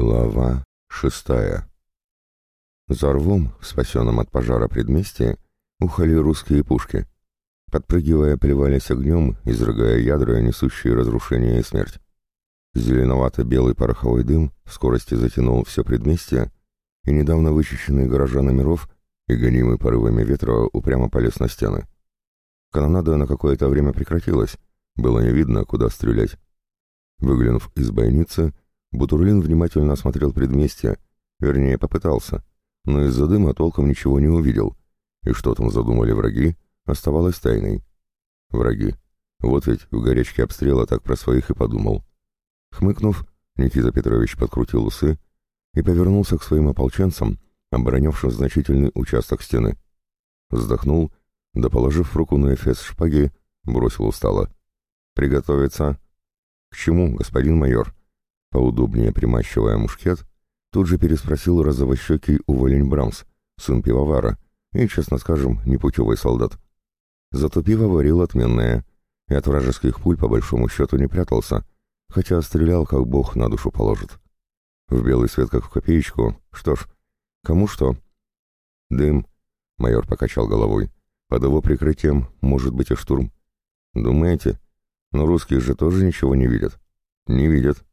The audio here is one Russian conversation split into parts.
Глава шестая За рвом, спасенном от пожара предместья, ухали русские пушки. Подпрыгивая, плевались огнем, изрыгая ядра, несущие разрушение и смерть. Зеленовато-белый пороховой дым в скорости затянул все предместье, и недавно вычищенные гаража номеров и гонимый порывами ветра упрямо полез на стены. Канонада на какое-то время прекратилась, было не видно, куда стрелять. Выглянув из бойницы, Бутурлин внимательно осмотрел предместье, вернее, попытался, но из-за дыма толком ничего не увидел, и что там задумали враги, оставалось тайной. Враги. Вот ведь в горячке обстрела так про своих и подумал. Хмыкнув, Никита Петрович подкрутил усы и повернулся к своим ополченцам, оборонявшим значительный участок стены. Вздохнул, да, положив руку на эфес шпаги, бросил устало. «Приготовиться!» «К чему, господин майор?» Поудобнее примащивая мушкет, тут же переспросил розовощекий уволень Брамс, сын пивовара, и, честно скажем, непутевый солдат. Зато пиво варил отменное, и от вражеских пуль по большому счету не прятался, хотя стрелял, как бог на душу положит. В белый свет, как в копеечку. Что ж, кому что? Дым. Майор покачал головой. Под его прикрытием может быть и штурм. Думаете? Но русские же тоже ничего не видят. Не видят.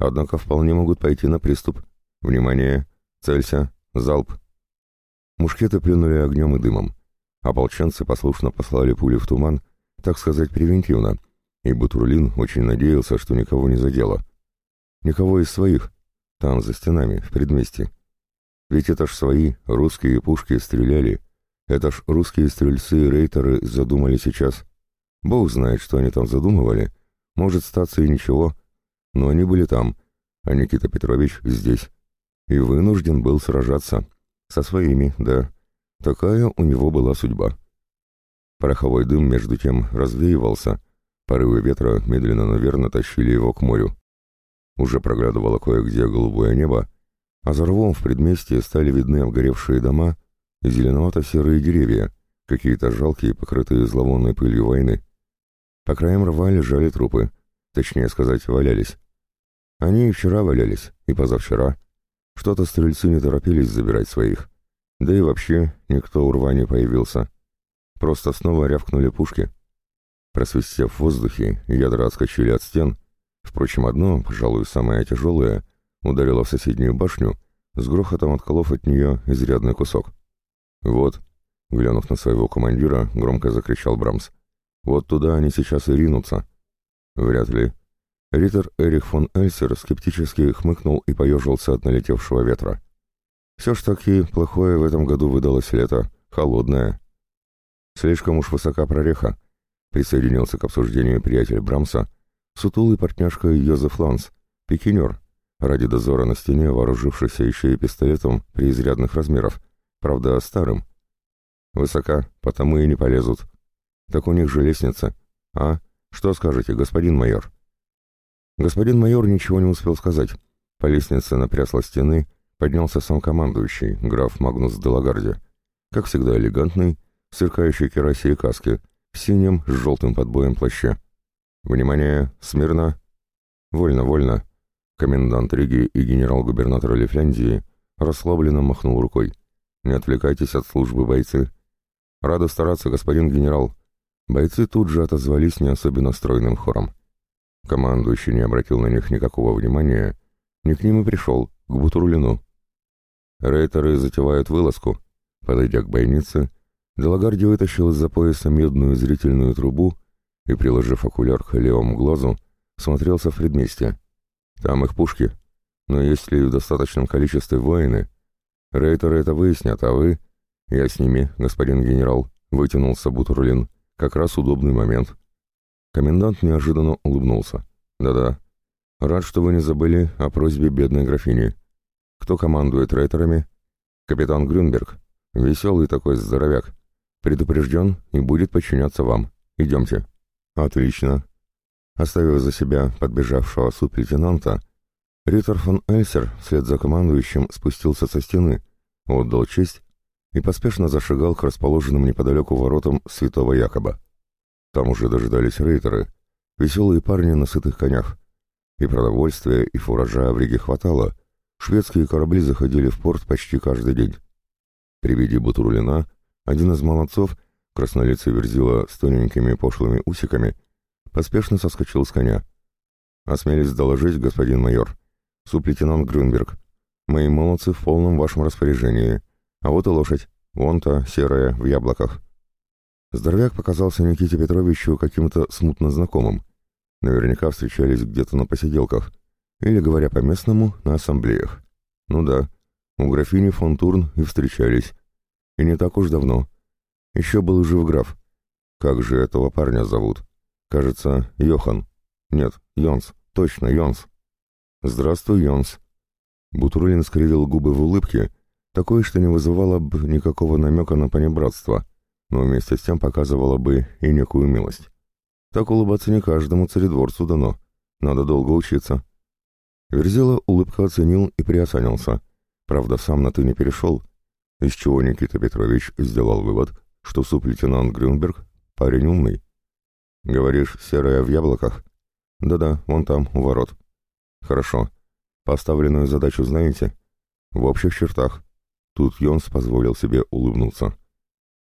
Однако вполне могут пойти на приступ. Внимание! Целься! Залп! Мушкеты плюнули огнем и дымом. Ополченцы послушно послали пули в туман, так сказать, превентивно, и Бутурлин очень надеялся, что никого не задело. Никого из своих, там, за стенами, в предместье. Ведь это ж свои, русские пушки стреляли, это ж русские стрельцы и рейтеры задумали сейчас. Бог знает, что они там задумывали, может статься и ничего, но они были там, а Никита Петрович здесь. И вынужден был сражаться. Со своими, да. Такая у него была судьба. Пороховой дым между тем развеивался, порывы ветра медленно, но верно тащили его к морю. Уже проглядывало кое-где голубое небо, а за рвом в предместье стали видны обгоревшие дома и зеленовато-серые деревья, какие-то жалкие, покрытые зловонной пылью войны. По краям рва лежали трупы, точнее сказать, валялись. Они и вчера валялись, и позавчера. Что-то стрельцы не торопились забирать своих. Да и вообще никто у рва не появился. Просто снова рявкнули пушки. Просвистев в воздухе, ядра отскочили от стен. Впрочем, одно, пожалуй, самое тяжелое, ударило в соседнюю башню, с грохотом отколов от нее изрядный кусок. «Вот», — глянув на своего командира, громко закричал Брамс, — «вот туда они сейчас и ринутся». «Вряд ли», Риттер Эрих фон Эльсер скептически хмыкнул и поежился от налетевшего ветра. Все ж таки, плохое в этом году выдалось лето, холодное. Слишком уж высока прореха, присоединился к обсуждению приятель Брамса, сутулый партняшка Йозеф Ланс, пикинер, ради дозора на стене, вооружившийся еще и пистолетом при изрядных размеров, правда, старым. Высока, потому и не полезут. Так у них же лестница. А? Что скажете, господин майор? Господин майор ничего не успел сказать. По лестнице на стены поднялся сам командующий, граф Магнус Делагарди. Как всегда элегантный, сверкающий керасе и каске, в синем с желтым подбоем плаще. «Внимание! Смирно!» «Вольно, вольно!» Комендант Риги и генерал-губернатор Лифляндии расслабленно махнул рукой. «Не отвлекайтесь от службы, бойцы!» «Рада стараться, господин генерал!» Бойцы тут же отозвались не особенно стройным хором. Командующий не обратил на них никакого внимания, не к ним и пришел, к Бутурлину. Рейтеры затевают вылазку. Подойдя к бойнице, Делагарди вытащил из-за пояса медную зрительную трубу и, приложив окуляр к левому глазу, смотрелся в предместье. Там их пушки. Но есть ли в достаточном количестве воины? Рейтеры это выяснят, а вы... Я с ними, господин генерал, вытянулся Бутурлин. Как раз удобный момент. Комендант неожиданно улыбнулся. «Да-да. Рад, что вы не забыли о просьбе бедной графини. Кто командует рейтерами?» «Капитан Грюнберг. Веселый такой здоровяк. Предупрежден и будет подчиняться вам. Идемте». «Отлично». Оставив за себя подбежавшего суп-лейтенанта, Риттер фон Эльсер вслед за командующим спустился со стены, отдал честь и поспешно зашагал к расположенным неподалеку воротам святого Якоба. Там уже дожидались рейтеры, веселые парни на сытых конях. И продовольствия, и фуража в Риге хватало, Шведские корабли заходили в порт почти каждый день. При виде Бутурлина один из молодцов, краснолицый верзила с тоненькими пошлыми усиками, поспешно соскочил с коня. «Осмелись доложить, господин майор. Суп-лейтенант Грюнберг. Мои молодцы в полном вашем распоряжении. А вот и лошадь. Вон-то, серая, в яблоках». Здоровяк показался Никите Петровичу каким-то смутно знакомым. Наверняка встречались где-то на посиделках. Или, говоря по-местному, на ассамблеях. Ну да, у графини фон Турн и встречались. И не так уж давно. Еще был жив граф. Как же этого парня зовут? Кажется, Йохан. Нет, Йонс. Точно, Йонс. Здравствуй, Йонс. Бутурлин скривил губы в улыбке, такое, что не вызывало бы никакого намека на понебратство но вместе с тем показывала бы и некую милость. Так улыбаться не каждому царедворцу дано. Надо долго учиться. Верзила улыбка оценил и приосанился. Правда, сам на «ты» не перешел, из чего Никита Петрович сделал вывод, что суп-лейтенант Грюнберг — парень умный. «Говоришь, серая в яблоках?» «Да-да, вон там, у ворот». «Хорошо. Поставленную задачу знаете?» «В общих чертах». Тут Йонс позволил себе улыбнуться.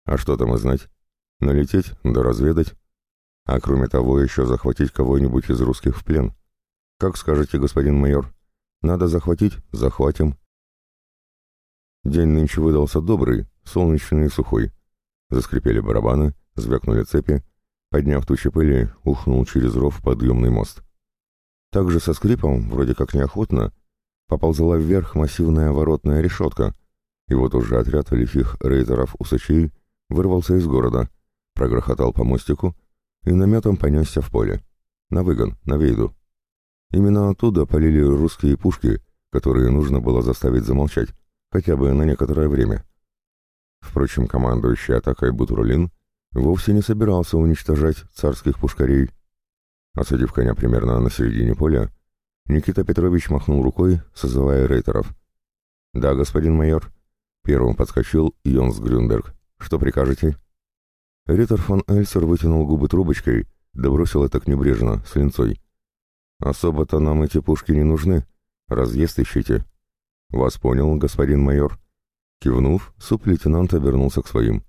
А что там и знать? Налететь, да разведать. А кроме того, еще захватить кого-нибудь из русских в плен. Как скажете, господин майор? Надо захватить? Захватим. День нынче выдался добрый, солнечный и сухой. Заскрипели барабаны, звякнули цепи. Подняв тучи пыли, ухнул через ров подъемный мост. Также со скрипом, вроде как неохотно, поползла вверх массивная воротная решетка, и вот уже отряд лихих рейтеров-усачей вырвался из города, прогрохотал по мостику и наметом понесся в поле. На выгон, на вейду. Именно оттуда полили русские пушки, которые нужно было заставить замолчать, хотя бы на некоторое время. Впрочем, командующий атакой Бутрулин вовсе не собирался уничтожать царских пушкарей. Осадив коня примерно на середине поля, Никита Петрович махнул рукой, созывая рейтеров. «Да, господин майор», — первым подскочил Йонс Грюнберг. «Что прикажете?» Риттер фон Эльсер вытянул губы трубочкой, да это к небрежно, с линцой. «Особо-то нам эти пушки не нужны. Разъезд ищите». «Вас понял, господин майор». Кивнув, суп-лейтенант обернулся к своим.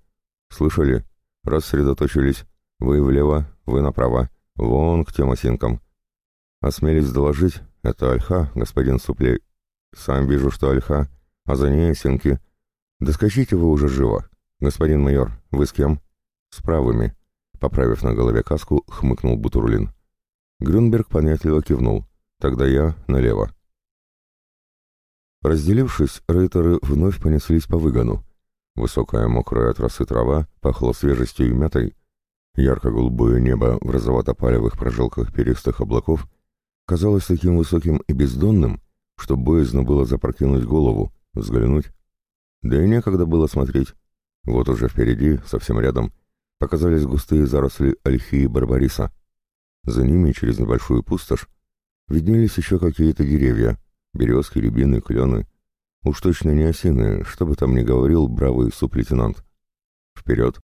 «Слышали? Рассредоточились. Вы влево, вы направо. Вон к тем осинкам. Осмелись доложить, это Альха, господин суплей. Сам вижу, что Альха, а за ней осинки. Доскочите вы уже живо. «Господин майор, вы с кем?» «С правыми», — поправив на голове каску, хмыкнул Бутурлин. Грюнберг понятливо кивнул. «Тогда я налево». Разделившись, рейтеры вновь понеслись по выгону. Высокая мокрая от росы трава пахла свежестью и мятой. Ярко-голубое небо в розовато-палевых прожилках перистых облаков казалось таким высоким и бездонным, что боязно было запрокинуть голову, взглянуть. Да и некогда было смотреть. Вот уже впереди, совсем рядом, показались густые заросли ольхи и барбариса. За ними, через небольшую пустошь, виднелись еще какие-то деревья, березки, рябины, клены. Уж точно не осины, что бы там ни говорил бравый суп-лейтенант. Вперед!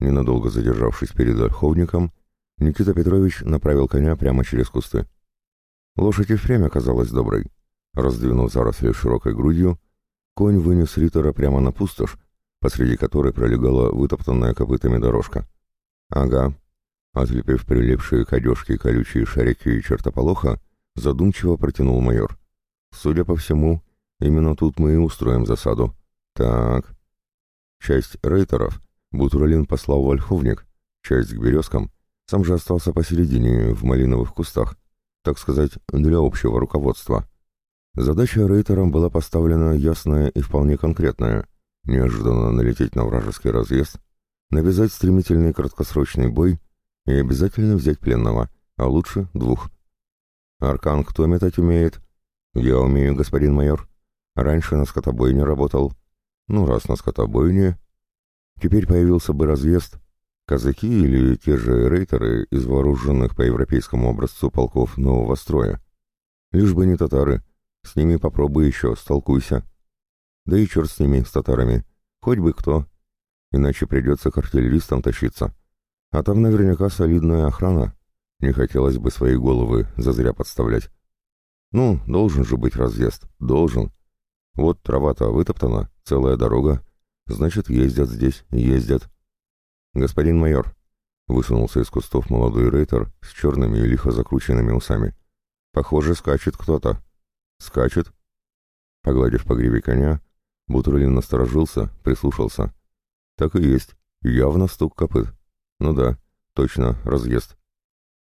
Ненадолго задержавшись перед ольховником, Никита Петрович направил коня прямо через кусты. Лошадь и впрямь оказалась доброй. Раздвинув заросли широкой грудью, конь вынес Риттера прямо на пустошь, посреди которой пролегала вытоптанная копытами дорожка. Ага. Отлепив прилипшие к одежке колючие шарики и чертополоха, задумчиво протянул майор. Судя по всему, именно тут мы и устроим засаду. Так. Часть рейтеров Бутурлин послал в Ольховник, часть к березкам, сам же остался посередине, в малиновых кустах, так сказать, для общего руководства. Задача рейтерам была поставлена ясная и вполне конкретная — неожиданно налететь на вражеский разъезд, навязать стремительный краткосрочный бой и обязательно взять пленного, а лучше двух. «Аркан кто метать умеет?» «Я умею, господин майор. Раньше на скотобойне работал. Ну, раз на скотобойне...» Теперь появился бы разъезд. Казаки или те же рейтеры из вооруженных по европейскому образцу полков нового строя. Лишь бы не татары. С ними попробуй еще, столкуйся. Да и черт с ними, с татарами. Хоть бы кто. Иначе придется к артиллеристам тащиться. А там наверняка солидная охрана. Не хотелось бы свои головы зазря подставлять. Ну, должен же быть разъезд, должен. Вот трава-то вытоптана, целая дорога. Значит, ездят здесь, ездят. Господин майор, высунулся из кустов молодой рейтер с черными и лихо закрученными усами. Похоже, скачет кто-то. Скачет? Погладив по гриве коня, Бутурлин насторожился, прислушался. Так и есть, явно стук копыт. Ну да, точно, разъезд.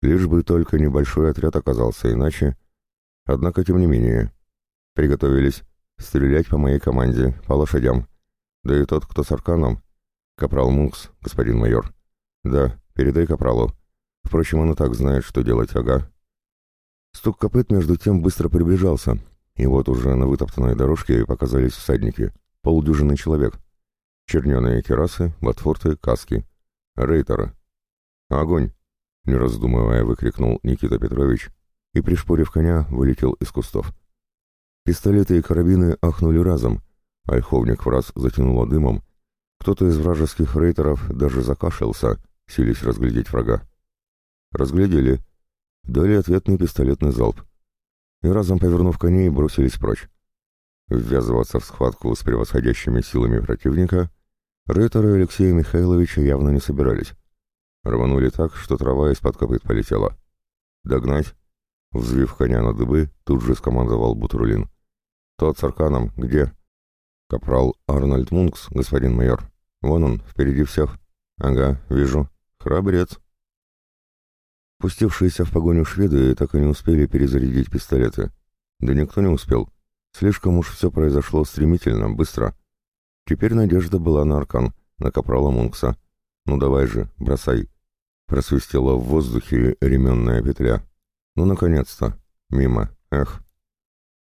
Лишь бы только небольшой отряд оказался, иначе... Однако, тем не менее, приготовились стрелять по моей команде, по лошадям. Да и тот, кто с арканом. Капрал Мункс, господин майор. Да, передай капралу. Впрочем, он и так знает, что делать, ага. Стук копыт между тем быстро приближался, и вот уже на вытоптанной дорожке показались всадники, полдюжины человек. Черненые керасы, ботфорты, каски. Рейтеры. «Огонь!» — не раздумывая выкрикнул Никита Петрович и, пришпорив коня, вылетел из кустов. Пистолеты и карабины ахнули разом, ольховник в раз затянуло дымом, кто-то из вражеских рейтеров даже закашлялся, сились разглядеть врага. Разглядели. Дали ответный пистолетный залп и разом повернув коней, бросились прочь. Ввязываться в схватку с превосходящими силами противника рейтеры Алексея Михайловича явно не собирались. Рванули так, что трава из-под копыт полетела. «Догнать!» Взвив коня на дыбы, тут же скомандовал Бутрулин. «Тот с арканом, где?» «Капрал Арнольд Мункс, господин майор. Вон он, впереди всех. Ага, вижу. Храбрец!» Пустившиеся в погоню шведы так и не успели перезарядить пистолеты. Да никто не успел. Слишком уж все произошло стремительно, быстро. Теперь надежда была на Аркан, на капрала Мункса. «Ну давай же, бросай!» Просвистела в воздухе ременная петля. «Ну, наконец-то! Мимо! Эх!»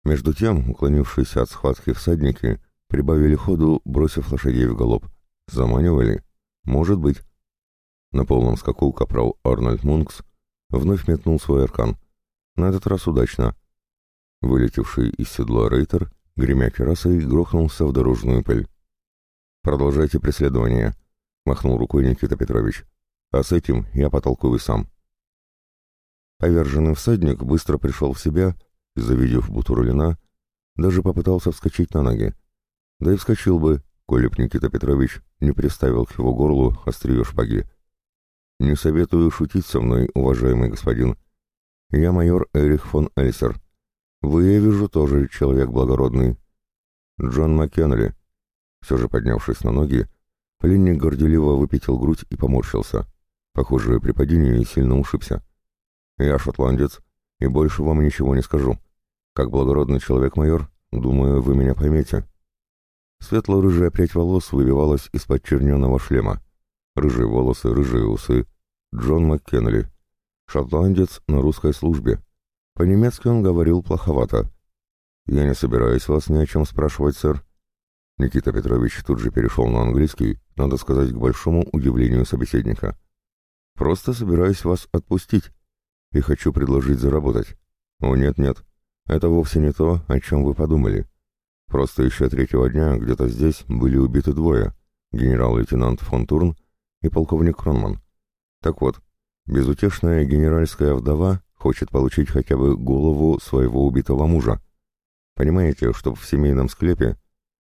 Между тем, уклонившиеся от схватки всадники прибавили ходу, бросив лошадей в галоп. Заманивали? Может быть. На полном скаку капрал Арнольд Мункс вновь метнул свой аркан. На этот раз удачно. Вылетевший из седла рейтер, гремя керасой, грохнулся в дорожную пыль. «Продолжайте преследование», — махнул рукой Никита Петрович. «А с этим я потолкую сам». Поверженный всадник быстро пришел в себя, завидев Бутурлина, даже попытался вскочить на ноги. Да и вскочил бы, коли б Никита Петрович не приставил к его горлу острие шпаги. «Не советую шутить со мной, уважаемый господин. Я майор Эрих фон Эльсер. Вы, я вижу, тоже человек благородный. Джон Маккенли». Все же поднявшись на ноги, пленник горделиво выпятил грудь и поморщился. Похоже, при падении сильно ушибся. «Я шотландец, и больше вам ничего не скажу. Как благородный человек, майор, думаю, вы меня поймете». Светло-рыжая прядь волос выбивалась из-под черненого шлема. Рыжие волосы, рыжие усы. Джон МакКенли. Шотландец на русской службе. По-немецки он говорил плоховато. «Я не собираюсь вас ни о чем спрашивать, сэр». Никита Петрович тут же перешел на английский, надо сказать, к большому удивлению собеседника. «Просто собираюсь вас отпустить и хочу предложить заработать. О, нет-нет, это вовсе не то, о чем вы подумали. Просто еще третьего дня где-то здесь были убиты двое, генерал-лейтенант фон Турн и полковник Кронман. Так вот, безутешная генеральская вдова хочет получить хотя бы голову своего убитого мужа. Понимаете, чтоб в семейном склепе,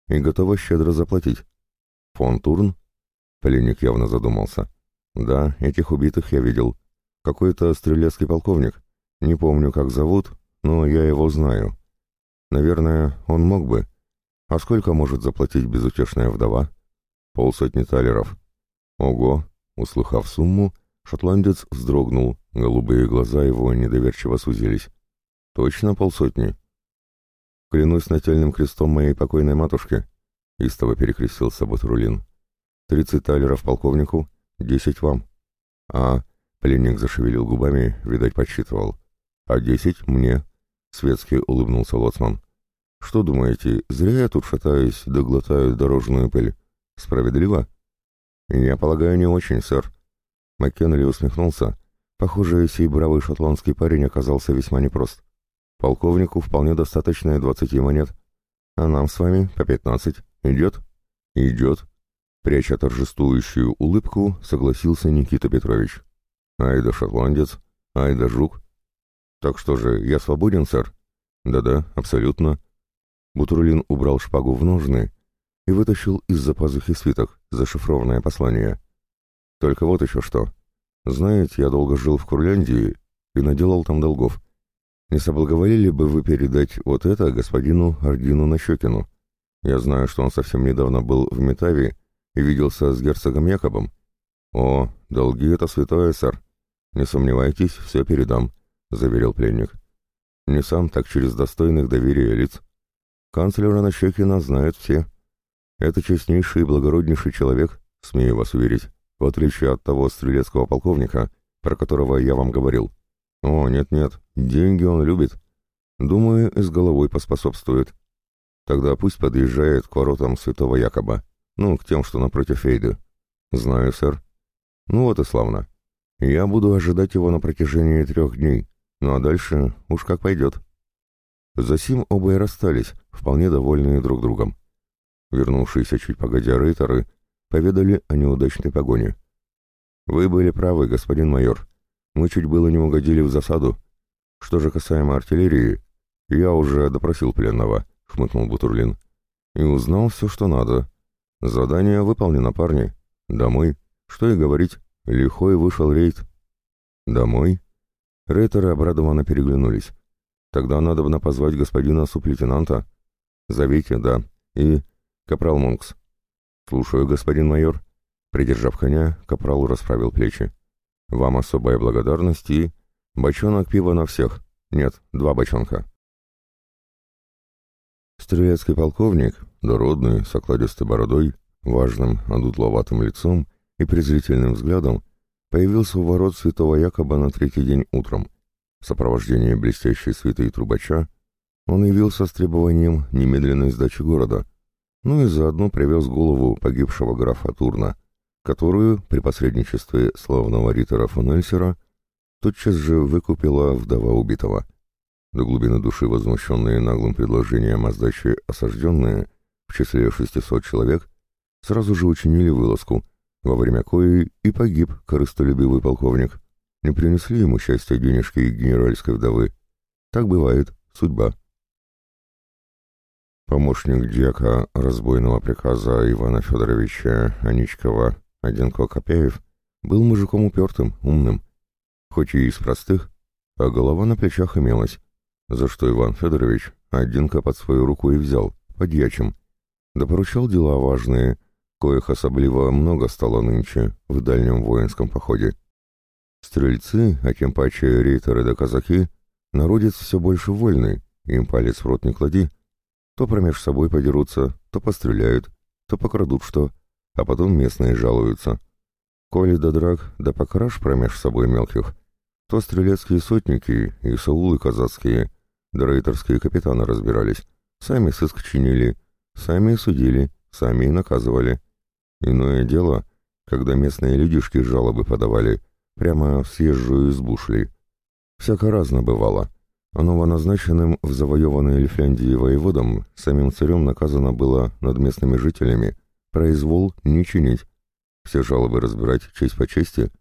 и готова щедро заплатить. Фон Турн? Пленник явно задумался. Да, этих убитых я видел. Какой-то стрелецкий полковник. Не помню, как зовут, но я его знаю. Наверное, он мог бы. А сколько может заплатить безутешная вдова? Полсотни талеров. Ого! Услыхав сумму, шотландец вздрогнул, голубые глаза его недоверчиво сузились. Точно полсотни? Клянусь нательным крестом моей покойной матушки, истово перекрестился Батрулин. Тридцать талеров полковнику, десять вам. А, пленник зашевелил губами, видать, подсчитывал. А десять мне, светски улыбнулся лоцман. Что думаете, зря я тут шатаюсь, да дорожную пыль? Справедливо? «Я полагаю, не очень, сэр». Маккенли усмехнулся. Похоже, сей бравый шотландский парень оказался весьма непрост. Полковнику вполне достаточно двадцати монет. А нам с вами по пятнадцать. Идет? Идет. Пряча торжествующую улыбку, согласился Никита Петрович. Ай да шотландец, ай да жук. Так что же, я свободен, сэр? Да-да, абсолютно. Бутурлин убрал шпагу в ножны и вытащил из-за пазухи свиток, зашифрованное послание. Только вот еще что. Знаете, я долго жил в Курляндии и наделал там долгов. Не соблаговолили бы вы передать вот это господину Ардину Нащекину? Я знаю, что он совсем недавно был в Метаве и виделся с герцогом Якобом. О, долги — это святое, сэр. Не сомневайтесь, все передам, — заверил пленник. Не сам, так через достойных доверия лиц. Канцлера Нащекина знают все. Это честнейший и благороднейший человек, смею вас уверить, в отличие от того стрелецкого полковника, про которого я вам говорил. О, нет-нет, деньги он любит. Думаю, с головой поспособствует. Тогда пусть подъезжает к воротам святого Якоба, ну, к тем, что напротив Фейды. Знаю, сэр. Ну вот и славно. Я буду ожидать его на протяжении трех дней, ну а дальше уж как пойдет. Засим оба и расстались, вполне довольные друг другом. Вернувшиеся чуть погодя рейтеры поведали о неудачной погоне. «Вы были правы, господин майор. Мы чуть было не угодили в засаду. Что же касаемо артиллерии, я уже допросил пленного», — хмыкнул Бутурлин. «И узнал все, что надо. Задание выполнено, парни. Домой. Что и говорить, лихой вышел рейд». «Домой?» Рейтеры обрадованно переглянулись. «Тогда надо бы позвать господина сублейтенанта». «Зовите, да. И...» «Капрал Монкс». «Слушаю, господин майор». Придержав коня, капрал расправил плечи. «Вам особая благодарность и...» «Бочонок пива на всех. Нет, два бочонка». Стрелецкий полковник, дородный, с окладистой бородой, важным, одутловатым лицом и презрительным взглядом, появился у ворот святого Якоба на третий день утром. В сопровождении блестящей святой трубача он явился с требованием немедленной сдачи города, ну и заодно привез голову погибшего графа Турна, которую, при посредничестве славного ритора фон Эльсера, тотчас же выкупила вдова убитого. До глубины души возмущенные наглым предложением о сдаче осажденные, в числе 600 человек, сразу же учинили вылазку, во время коей и погиб корыстолюбивый полковник. Не принесли ему счастья денежки генеральской вдовы. Так бывает, судьба. Помощник дьяка разбойного приказа Ивана Федоровича Аничкова Одинко Копяев был мужиком упертым, умным, хоть и из простых, а голова на плечах имелась, за что Иван Федорович Одинко под свою руку и взял, подьячим, да поручал дела важные, коих особливо много стало нынче в дальнем воинском походе. Стрельцы, а тем паче рейтеры да казаки, народец все больше вольный, им палец в рот не клади, то промеж собой подерутся, то постреляют, то покрадут что, а потом местные жалуются. Коли да драк, да покраш промеж собой мелких, то стрелецкие сотники и саулы казацкие, да рейтерские капитаны разбирались, сами сыск чинили, сами судили, сами и наказывали. Иное дело, когда местные людишки жалобы подавали, прямо в съезжую избу шли. Всяко разно бывало. А новоназначенным в завоеванной Лифляндии воеводам самим царем наказано было над местными жителями произвол не чинить, все жалобы разбирать честь по чести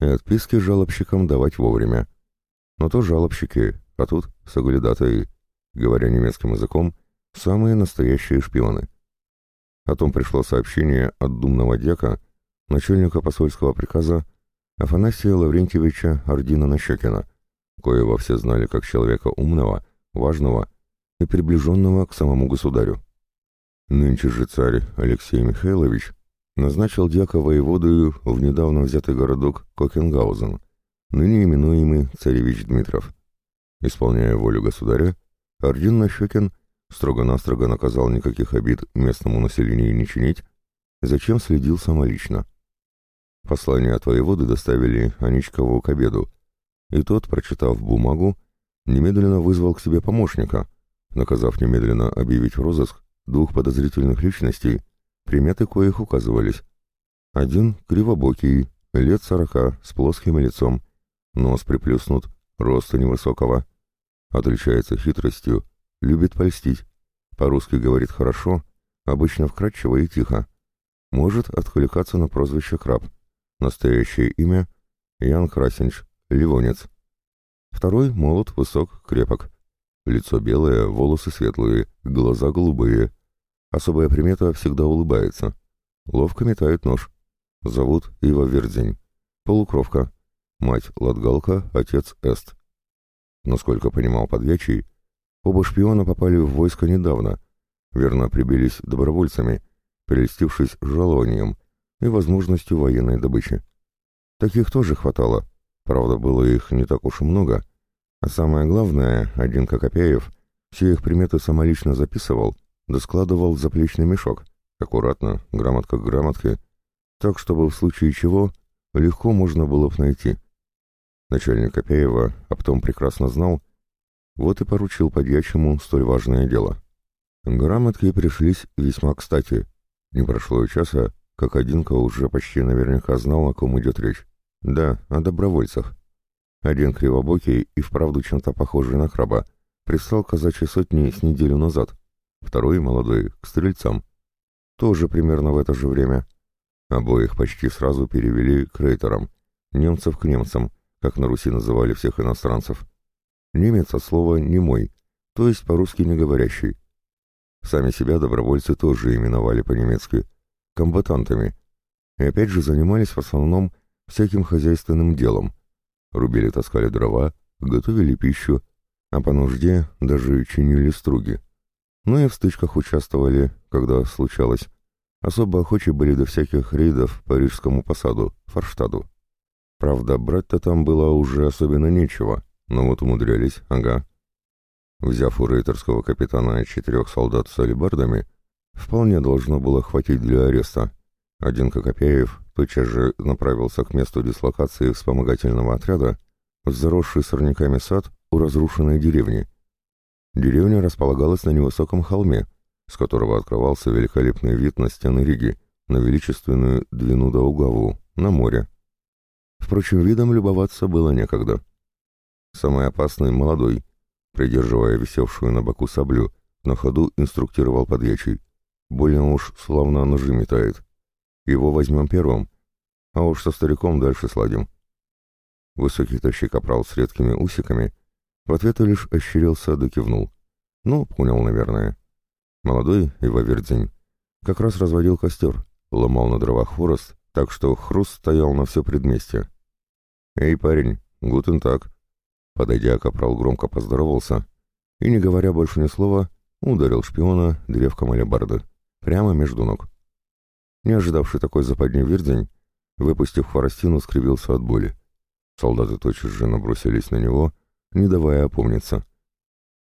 и отписки жалобщикам давать вовремя. Но то жалобщики, а тут соглядатые, говоря немецким языком, самые настоящие шпионы. О том пришло сообщение от думного дьяка, начальника посольского приказа Афанасия Лаврентьевича Ордина-Нащекина, коего все знали как человека умного, важного и приближенного к самому государю. Нынче же царь Алексей Михайлович назначил дьяка воеводою в недавно взятый городок Кокенгаузен, ныне именуемый царевич Дмитров. Исполняя волю государя, Ордин Нащекин строго-настрого наказал никаких обид местному населению не чинить, зачем следил самолично. Послание от воеводы доставили Аничкову к обеду, и тот, прочитав бумагу, немедленно вызвал к себе помощника, наказав немедленно объявить в розыск двух подозрительных личностей, приметы коих указывались. Один — кривобокий, лет сорока, с плоским лицом, нос приплюснут, роста невысокого, отличается хитростью, Любит польстить. По-русски говорит хорошо, обычно вкрадчиво и тихо. Может откликаться на прозвище Краб. Настоящее имя — Ян Красинч, Ливонец. Второй — молод, высок, крепок. Лицо белое, волосы светлые, глаза голубые. Особая примета всегда улыбается. Ловко метает нож. Зовут Ива Вердзень. Полукровка. Мать Латгалка, отец Эст. Насколько понимал подьячий, оба шпиона попали в войско недавно. Верно прибились добровольцами, прелестившись жалованием и возможностью военной добычи. Таких тоже хватало, правда, было их не так уж и много, а самое главное, один Кокопеев все их приметы самолично записывал, да складывал в заплечный мешок, аккуратно, грамотка к грамотке, так, чтобы в случае чего легко можно было бы найти. Начальник Копеева об том прекрасно знал, вот и поручил подьячему столь важное дело. Грамотки пришлись весьма кстати. Не прошло и часа, как Одинка уже почти наверняка знал, о ком идет речь. Да, о добровольцах. Один кривобокий и вправду чем-то похожий на краба, прислал казачьи сотни с неделю назад, второй, молодой, к стрельцам. Тоже примерно в это же время. Обоих почти сразу перевели к рейтерам, немцев к немцам, как на Руси называли всех иностранцев. Немец от слова «немой», то есть по-русски не говорящий. Сами себя добровольцы тоже именовали по-немецки комбатантами, и опять же занимались в основном всяким хозяйственным делом. Рубили, таскали дрова, готовили пищу, а по нужде даже чинили струги. Ну и в стычках участвовали, когда случалось. Особо охочи были до всяких рейдов по Рижскому посаду, Форштаду. Правда, брать-то там было уже особенно нечего, но вот умудрялись, ага. Взяв у рейтерского капитана четырех солдат с алибардами, вполне должно было хватить для ареста. Один Кокопеев тотчас же направился к месту дислокации вспомогательного отряда в заросший сорняками сад у разрушенной деревни. Деревня располагалась на невысоком холме, с которого открывался великолепный вид на стены Риги, на величественную Двину Даугаву, на море. Впрочем, видом любоваться было некогда. Самый опасный — молодой, придерживая висевшую на боку саблю, на ходу инструктировал подьячий. Больно уж славно ножи метает. Его возьмем первым, а уж со стариком дальше сладим. Высокий тощий капрал с редкими усиками в ответ лишь ощерился да кивнул. Ну, понял, наверное. Молодой Ивавердзин как раз разводил костер, ломал на дровах хворост, так что хруст стоял на все предместье. «Эй, парень, гутен так!» Подойдя, капрал громко поздоровался и, не говоря больше ни слова, ударил шпиона древком алебарды прямо между ног. Не ожидавший такой западни Вирдзень, выпустив хворостину, скривился от боли. Солдаты тотчас же набросились на него, не давая опомниться.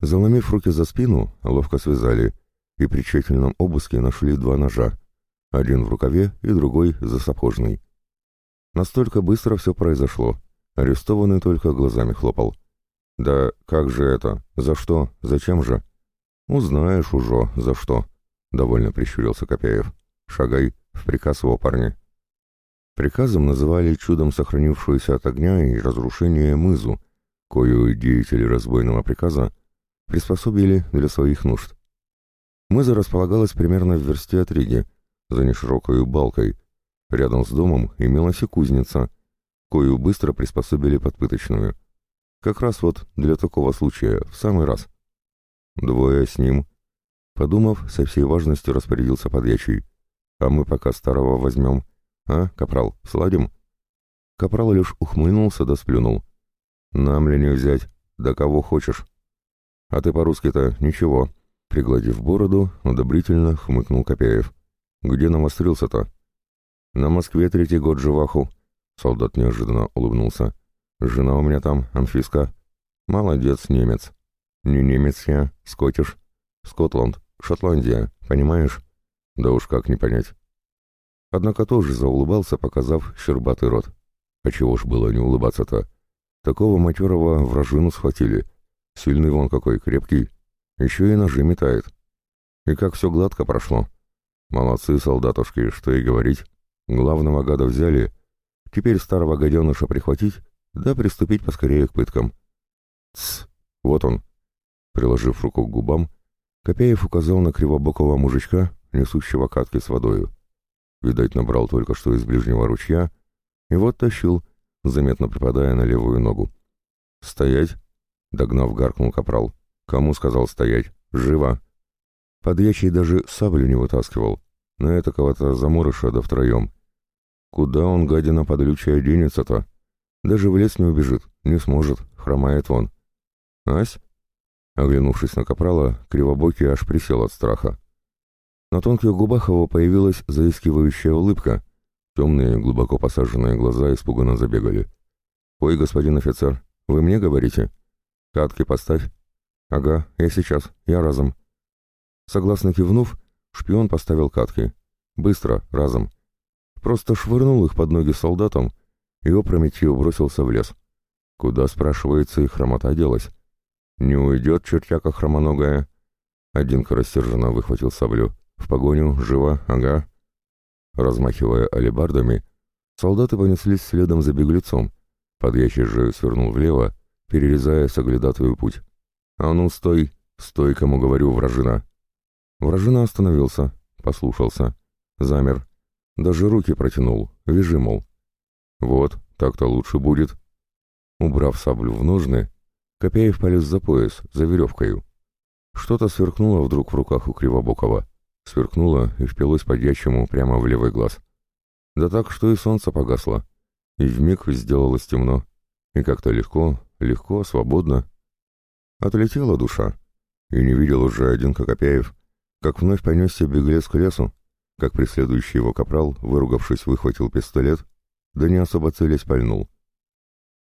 Заломив руки за спину, ловко связали и при тщательном обыске нашли два ножа, один в рукаве и другой за сапожный. Настолько быстро все произошло, арестованный только глазами хлопал. «Да как же это? За что? Зачем же?» «Узнаешь уже, за что», — довольно прищурился Копяев. Шагай в приказ его парня. Приказом называли чудом сохранившуюся от огня и разрушения мызу, кою деятели разбойного приказа приспособили для своих нужд. Мыза располагалась примерно в версте от Риги, за неширокой балкой. Рядом с домом имелась и кузница, кою быстро приспособили под пыточную. Как раз вот для такого случая, в самый раз. Двое с ним. Подумав, со всей важностью распорядился подьячий. А мы пока старого возьмем. А, капрал, сладим?» Капрал лишь ухмыльнулся да сплюнул. «Нам ли не взять? Да кого хочешь?» «А ты по-русски-то ничего», — пригладив бороду, одобрительно хмыкнул Копяев. «Где навострился-то?» «На Москве третий год живаху», — солдат неожиданно улыбнулся. «Жена у меня там, Амфиска. Молодец, немец. Не немец я, скотиш. Скотланд, Шотландия, понимаешь?» Да уж как не понять. Однако тоже заулыбался, показав щербатый рот. А чего ж было не улыбаться-то? Такого матерого вражину схватили. Сильный вон какой, крепкий. Еще и ножи метает. И как все гладко прошло. Молодцы, солдатушки, что и говорить. Главного гада взяли. Теперь старого гаденыша прихватить, да приступить поскорее к пыткам. Тсс, вот он. Приложив руку к губам, Копяев указал на кривобокого мужичка, несущего катки с водою. Видать, набрал только что из ближнего ручья, и вот тащил, заметно припадая на левую ногу. «Стоять!» — догнав, гаркнул капрал. Кому сказал стоять? Живо! Подъячий даже саблю не вытаскивал. На это кого-то заморыша да втроем. Куда он, гадина подлючая, денется-то? Даже в лес не убежит, не сможет, хромает вон. Ась? Оглянувшись на капрала, кривобокий аж присел от страха. На тонких губах его появилась заискивающая улыбка. Темные, глубоко посаженные глаза испуганно забегали. «Ой, господин офицер, вы мне говорите?» «Катки поставь». «Ага, я сейчас, я разом». Согласно кивнув, шпион поставил катки. Быстро, разом. Просто швырнул их под ноги солдатам и опрометью бросился в лес. Куда, спрашивается, их хромота делась? Не уйдет чертяка хромоногая. Одинка рассерженно выхватил саблю. В погоню, живо, ага. Размахивая алебардами, солдаты понеслись следом за беглецом. Подъячий же свернул влево, перерезая соглядатую путь. «А ну, стой! Стой, кому говорю, вражина!» Вражина остановился, послушался, замер. Даже руки протянул, вяжи, мол. «Вот, так-то лучше будет». Убрав саблю в ножны, Копяев полез за пояс, за веревкою. Что-то сверкнуло вдруг в руках у Кривобокова. Сверкнуло и впилось подьячему прямо в левый глаз. Да так, что и солнце погасло. И вмиг сделалось темно. И как-то легко, легко, свободно. Отлетела душа. И не видел уже один Кокопяев, как вновь понесся беглец к лесу, как преследующий его капрал, выругавшись, выхватил пистолет, да не особо целясь пальнул.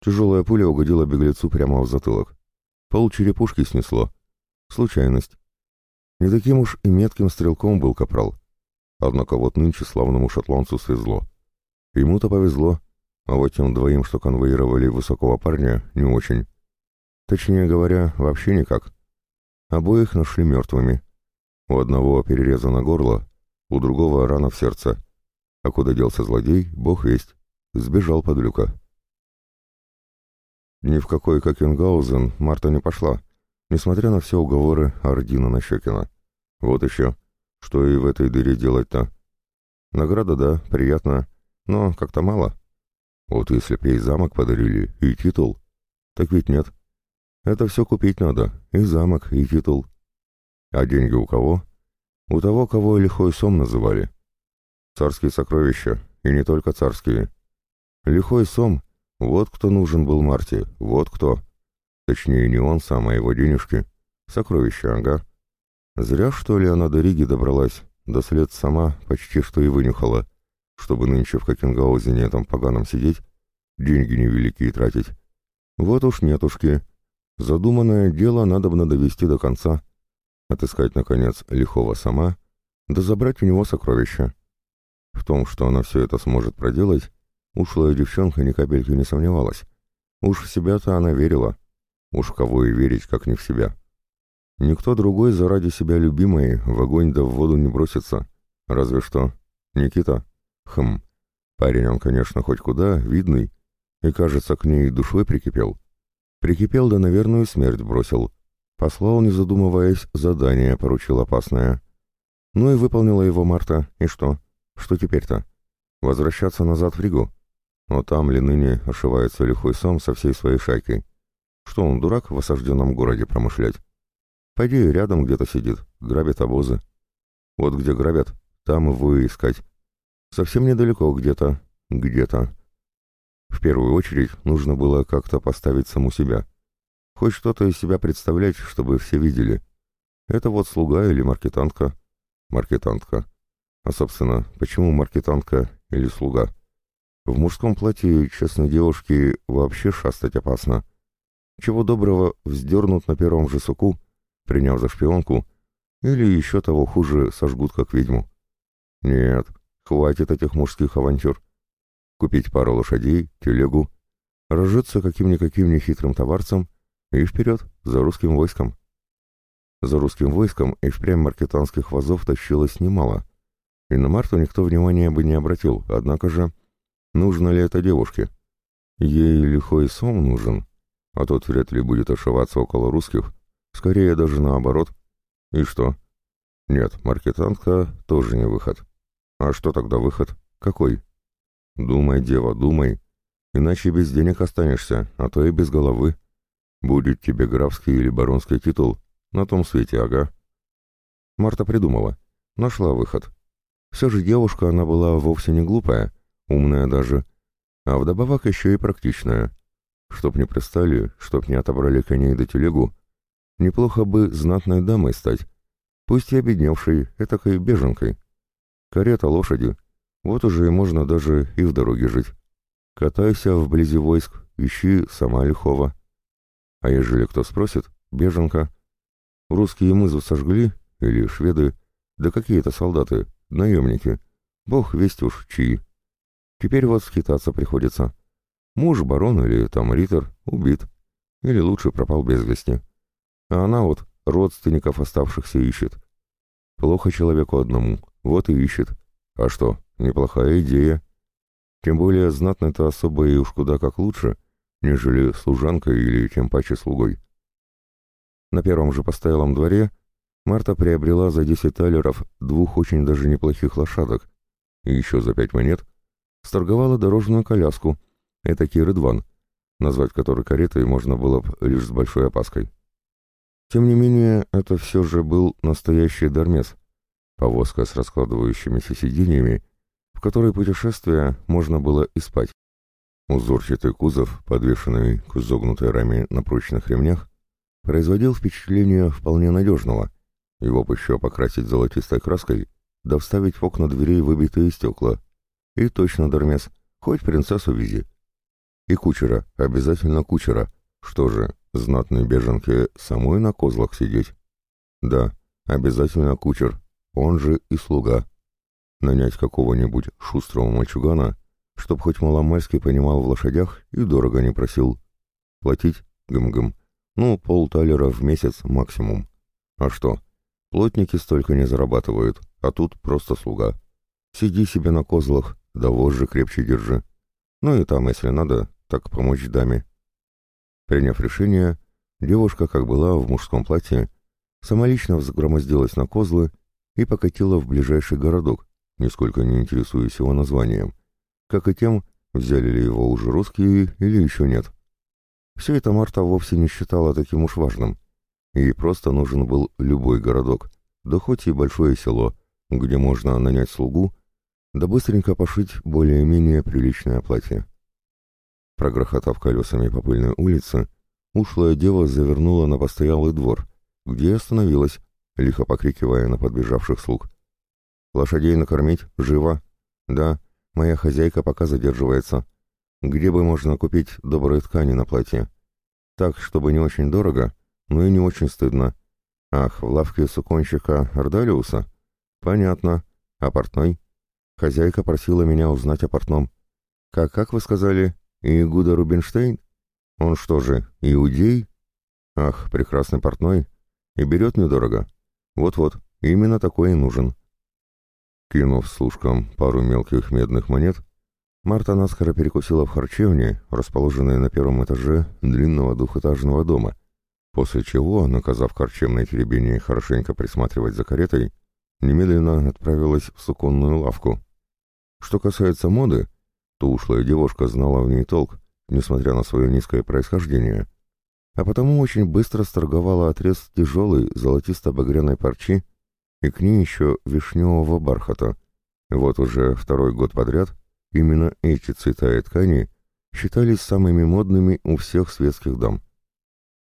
Тяжелая пуля угодила беглецу прямо в затылок. Пол черепушки снесло. Случайность. Не таким уж и метким стрелком был капрал. Однако вот нынче славному шотландцу свезло. Ему-то повезло, а вот тем двоим, что конвоировали высокого парня, не очень. Точнее говоря, вообще никак. Обоих нашли мертвыми. У одного перерезано горло, у другого рана в сердце. А куда делся злодей, бог весть. Сбежал под люка. Ни в какой Кокенгаузен Марта не пошла, несмотря на все уговоры Ардина Нащекина. Вот еще, что и в этой дыре делать-то? Награда, да, приятно, но как-то мало. Вот если б ей замок подарили и титул, так ведь нет. Это все купить надо, и замок, и титул. А деньги у кого? У того, кого лихой сом называли. Царские сокровища, и не только царские. Лихой сом — вот кто нужен был Марте, вот кто. Точнее, не он сам, а его денежки. Сокровища, ага. Зря, что ли, она до Риги добралась, до след сама почти что и вынюхала, чтобы нынче в Кокенгаузене там поганом сидеть, деньги невеликие тратить. Вот уж нетушки. Задуманное дело надо бы довести до конца. Отыскать, наконец, лихого сама, да забрать у него сокровища. В том, что она все это сможет проделать, Ушлая девчонка ни капельки не сомневалась. Уж в себя-то она верила. Уж кого и верить, как не в себя. Никто другой заради себя любимой в огонь да в воду не бросится. Разве что Никита. Хм. Парень он, конечно, хоть куда, видный. И, кажется, к ней душой прикипел. Прикипел да на верную смерть бросил. Послал, не задумываясь, задание поручил опасное. Ну и выполнила его Марта. И что? Что теперь-то? Возвращаться назад в Ригу? Но там ли ныне ошивается лихой сам со всей своей шайкой? Что он, дурак, в осажденном городе промышлять? Пойди, рядом где-то сидит, грабит обозы. Вот где грабят, там его и искать. Совсем недалеко где-то, где-то. В первую очередь нужно было как-то поставить саму себя. Хоть что-то из себя представлять, чтобы все видели. Это вот слуга или маркетантка. Маркетантка. А, собственно, почему маркетантка или слуга? В мужском платье честной девушке вообще шастать опасно. Чего доброго вздернут на первом же суку, приняв за шпионку, или еще того хуже сожгут как ведьму. Нет, хватит этих мужских авантюр. Купить пару лошадей, телегу, разжиться каким-никаким нехитрым товарцем и вперед, за русским войском. За русским войском и впрямь маркетанских вазов тащилось немало. И на Марту никто внимания бы не обратил, однако же... Нужно ли это девушке? Ей лихой сом нужен, а тот вряд ли будет ошиваться около русских, скорее даже наоборот. И что? Нет, маркетантка тоже не выход. А что тогда выход? Какой? Думай, дева, думай, иначе без денег останешься, а то и без головы. Будет тебе графский или баронский титул, На том свете, ага. Марта придумала. Нашла выход. Все же девушка она была вовсе не глупая, умная даже, а вдобавок еще и практичная. Чтоб не пристали, чтоб не отобрали коней до телегу, неплохо бы знатной дамой стать, пусть и обедневшей, этакой беженкой. Карета, лошади, вот уже и можно даже и в дороге жить. Катайся вблизи войск, ищи сама лихова. А ежели кто спросит, беженка. Русские мызу сожгли, или шведы, да какие-то солдаты, наемники. Бог весть уж чьи. Теперь вот скитаться приходится. Муж, барон или там ритор, убит. Или лучше пропал без вести. А она вот родственников оставшихся ищет. Плохо человеку одному, вот и ищет. А что, неплохая идея. Тем более знатно-то особо и уж куда как лучше, нежели служанкой или тем паче слугой. На первом же постоялом дворе Марта приобрела за 10 талеров двух очень даже неплохих лошадок и еще за пять монет сторговала дорожную коляску, этакий рыдван, назвать который каретой можно было бы лишь с большой опаской. Тем не менее, это все же был настоящий дармес, повозка с раскладывающимися сиденьями, в которой путешествия можно было и спать. Узорчатый кузов, подвешенный к изогнутой раме на прочных ремнях, производил впечатление вполне надежного. Его бы еще покрасить золотистой краской, да вставить в окна дверей выбитые стекла. И точно Дармес, хоть принцессу вези. И кучера, обязательно кучера. Что же, знатной беженке самой на козлах сидеть? Да, обязательно кучер, он же и слуга. Нанять какого-нибудь шустрого мальчугана, чтоб хоть маломальски понимал в лошадях и дорого не просил. Платить? Гм-гм. Ну, полталера в месяц максимум. А что? Плотники столько не зарабатывают, а тут просто слуга. Сиди себе на козлах, да вожжи крепче держи. Ну и там, если надо, так помочь даме. Приняв решение, девушка, как была в мужском платье, самолично взгромоздилась на козлы и покатила в ближайший городок, нисколько не интересуясь его названием, как и тем, взяли ли его уже русские или еще нет. Все это Марта вовсе не считала таким уж важным. Ей просто нужен был любой городок, да хоть и большое село, где можно нанять слугу, да быстренько пошить более-менее приличное платье. Прогрохотав колесами по пыльной улице, ушлая дева завернула на постоялый двор, где остановилась, лихо покрикивая на подбежавших слуг. «Лошадей накормить? Живо!» «Да, моя хозяйка пока задерживается. Где бы можно купить добрые ткани на платье? Так, чтобы не очень дорого, но и не очень стыдно. Ах, в лавке суконщика Ордалиуса? Понятно. А портной? Хозяйка просила меня узнать о портном. Как, как вы сказали, Игуда Рубинштейн? Он что же, иудей? Ах, прекрасный портной. И берет недорого. Вот-вот, именно такой и нужен. Кинув служкам пару мелких медных монет, Марта наскоро перекусила в харчевне, расположенной на первом этаже длинного двухэтажного дома, после чего, наказав харчевной теребении хорошенько присматривать за каретой, немедленно отправилась в суконную лавку. Что касается моды, то ушлая девушка знала в ней толк, несмотря на свое низкое происхождение, а потому очень быстро сторговала отрез тяжелой золотисто-багряной парчи и к ней еще вишневого бархата. Вот уже второй год подряд — Именно эти цвета и ткани считались самыми модными у всех светских дам.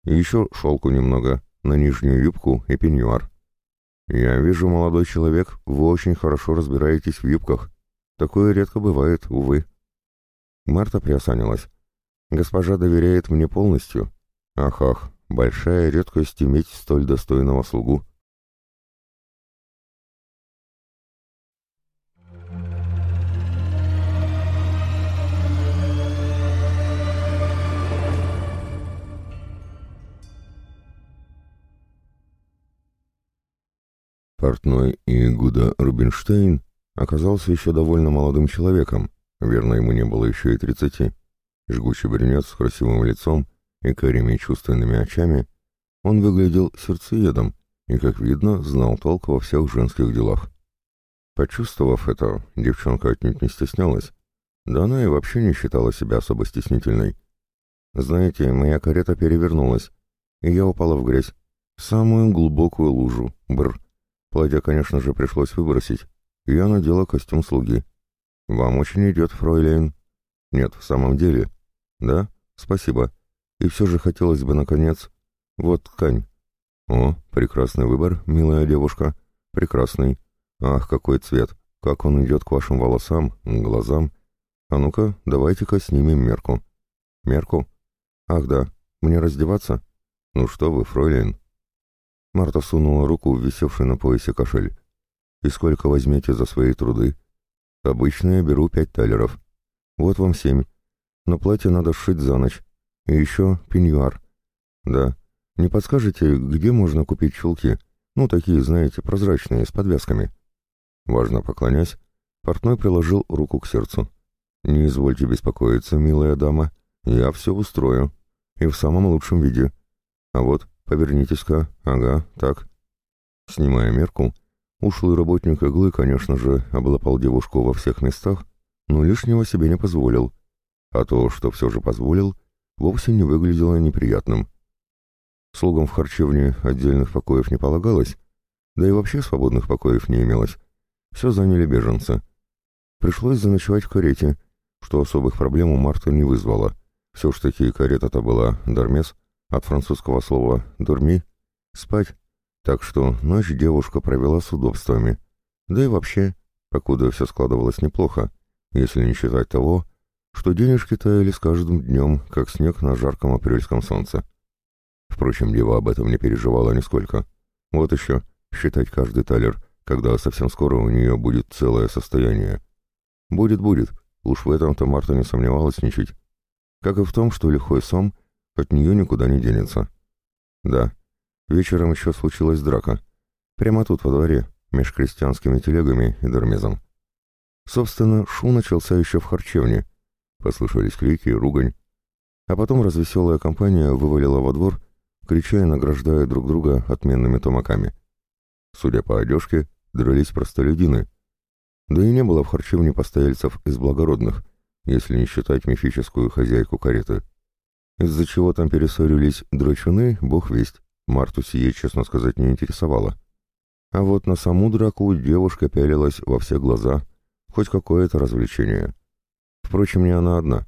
И еще шелку немного, на нижнюю юбку и пеньюар. «Я вижу, молодой человек, вы очень хорошо разбираетесь в юбках. Такое редко бывает, увы». Марта приосанилась. «Госпожа доверяет мне полностью. Ах-ах, большая редкость иметь столь достойного слугу. Портной Игуда Рубинштейн оказался еще довольно молодым человеком, верно, ему не было еще и тридцати. Жгучий брюнет с красивым лицом и карими чувственными очами, он выглядел сердцеедом и, как видно, знал толк во всех женских делах. Почувствовав это, девчонка отнюдь не стеснялась, да она и вообще не считала себя особо стеснительной. «Знаете, моя карета перевернулась, и я упала в грязь. В самую глубокую лужу. Бр. Платье, конечно же, пришлось выбросить. Я надела костюм слуги. «Вам очень идет, фройлейн». «Нет, в самом деле». «Да? Спасибо. И все же хотелось бы, наконец...» «Вот ткань». «О, прекрасный выбор, милая девушка. Прекрасный. Ах, какой цвет. Как он идет к вашим волосам, глазам. А ну-ка, давайте-ка снимем мерку». «Мерку? Ах да, мне раздеваться?» «Ну что вы, фройлейн?» Марта сунула руку в висевший на поясе кошель. «И сколько возьмете за свои труды?» «Обычно я беру пять талеров. Вот вам семь. Но платье надо сшить за ночь. И еще пеньюар. Да. Не подскажете, где можно купить чулки? Ну, такие, знаете, прозрачные, с подвязками». Важно поклонясь, портной приложил руку к сердцу. «Не извольте беспокоиться, милая дама. Я все устрою. И в самом лучшем виде. А вот, повернитесь-ка. Ага, так». Снимая мерку, Ушлый работник иглы, конечно же, облапал девушку во всех местах, но лишнего себе не позволил. А то, что все же позволил, вовсе не выглядело неприятным. Слугам в харчевне отдельных покоев не полагалось, да и вообще свободных покоев не имелось. Все заняли беженцы. Пришлось заночевать в карете, что особых проблем у Марта не вызвало. Все ж таки карета-то была «дармес», от французского слова «дурми» — «спать», так что ночь девушка провела с удобствами. Да и вообще, покуда все складывалось неплохо, если не считать того, что денежки таяли с каждым днем, как снег на жарком апрельском солнце. Впрочем, дева об этом не переживала нисколько. Вот еще, считать каждый талер, когда совсем скоро у нее будет целое состояние. Будет-будет, уж в этом-то Марта не сомневалась ничуть. Как и в том, что лихой сом от нее никуда не денется. Да, Вечером еще случилась драка. Прямо тут, во дворе, меж крестьянскими телегами и дормезом. Собственно, шу начался еще в харчевне. Послышались крики, ругань. А потом развеселая компания вывалила во двор, крича и награждая друг друга отменными тумаками. Судя по одежке, дрались простолюдины. Да и не было в харчевне постояльцев из благородных, если не считать мифическую хозяйку кареты. Из-за чего там перессорились драчуны, бог весть. Марту сие, честно сказать, не интересовало. А вот на саму драку девушка пялилась во все глаза, хоть какое-то развлечение. Впрочем, не она одна.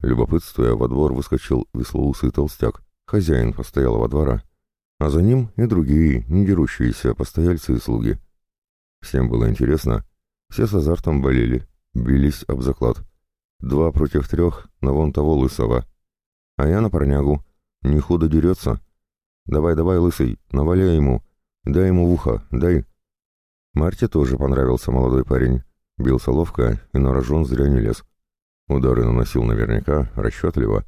Любопытствуя, во двор выскочил веслоусый толстяк, хозяин постоялого двора, а за ним и другие, не дерущиеся постояльцы и слуги. Всем было интересно, все с азартом болели, бились об заклад. Два против трех на вон того лысого. А я на парнягу. Не худо дерется, «Давай, давай, лысый, наваляй ему. Дай ему в ухо, дай». Марте тоже понравился молодой парень. Бился ловко и на рожон зря не лез. Удары наносил наверняка, расчетливо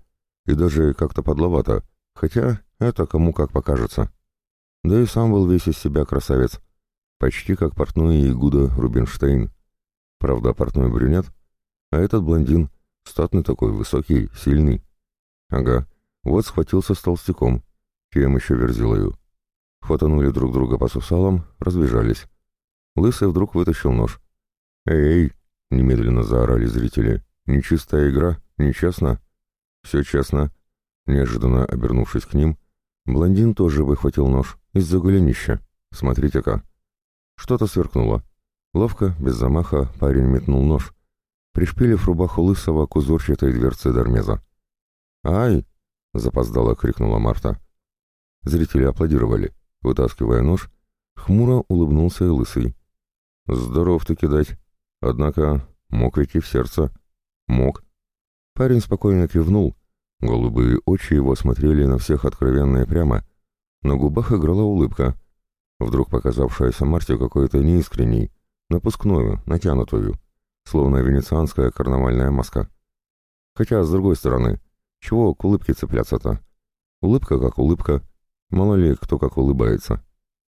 и даже как-то подловато, хотя это кому как покажется. Да и сам был весь из себя красавец. Почти как портной Игуда Рубинштейн. Правда, портной брюнет, а этот блондин, статный такой, высокий, сильный. Ага, вот схватился с толстяком, кем еще верзилою. Хватанули друг друга по сусалам, разбежались. Лысый вдруг вытащил нож. «Эй!» — немедленно заорали зрители. «Нечистая игра? Нечестно?» «Все честно». Неожиданно обернувшись к ним, блондин тоже выхватил нож из-за голенища. «Смотрите-ка». Что-то сверкнуло. Ловко, без замаха, парень метнул нож, пришпилив рубаху лысого к узорчатой дверце Дармеза. «Ай!» — запоздало крикнула Марта. Зрители аплодировали. Вытаскивая нож, хмуро улыбнулся и лысый. «Здоров ты кидать. Однако мог ведь и в сердце». «Мог». Парень спокойно кивнул. Голубые очи его смотрели на всех откровенно и прямо. На губах играла улыбка, вдруг показавшаяся Марте какой-то неискренней, напускную, натянутую, словно венецианская карнавальная маска. Хотя, с другой стороны, чего к улыбке цепляться-то? Улыбка как улыбка, Мало ли, кто как улыбается.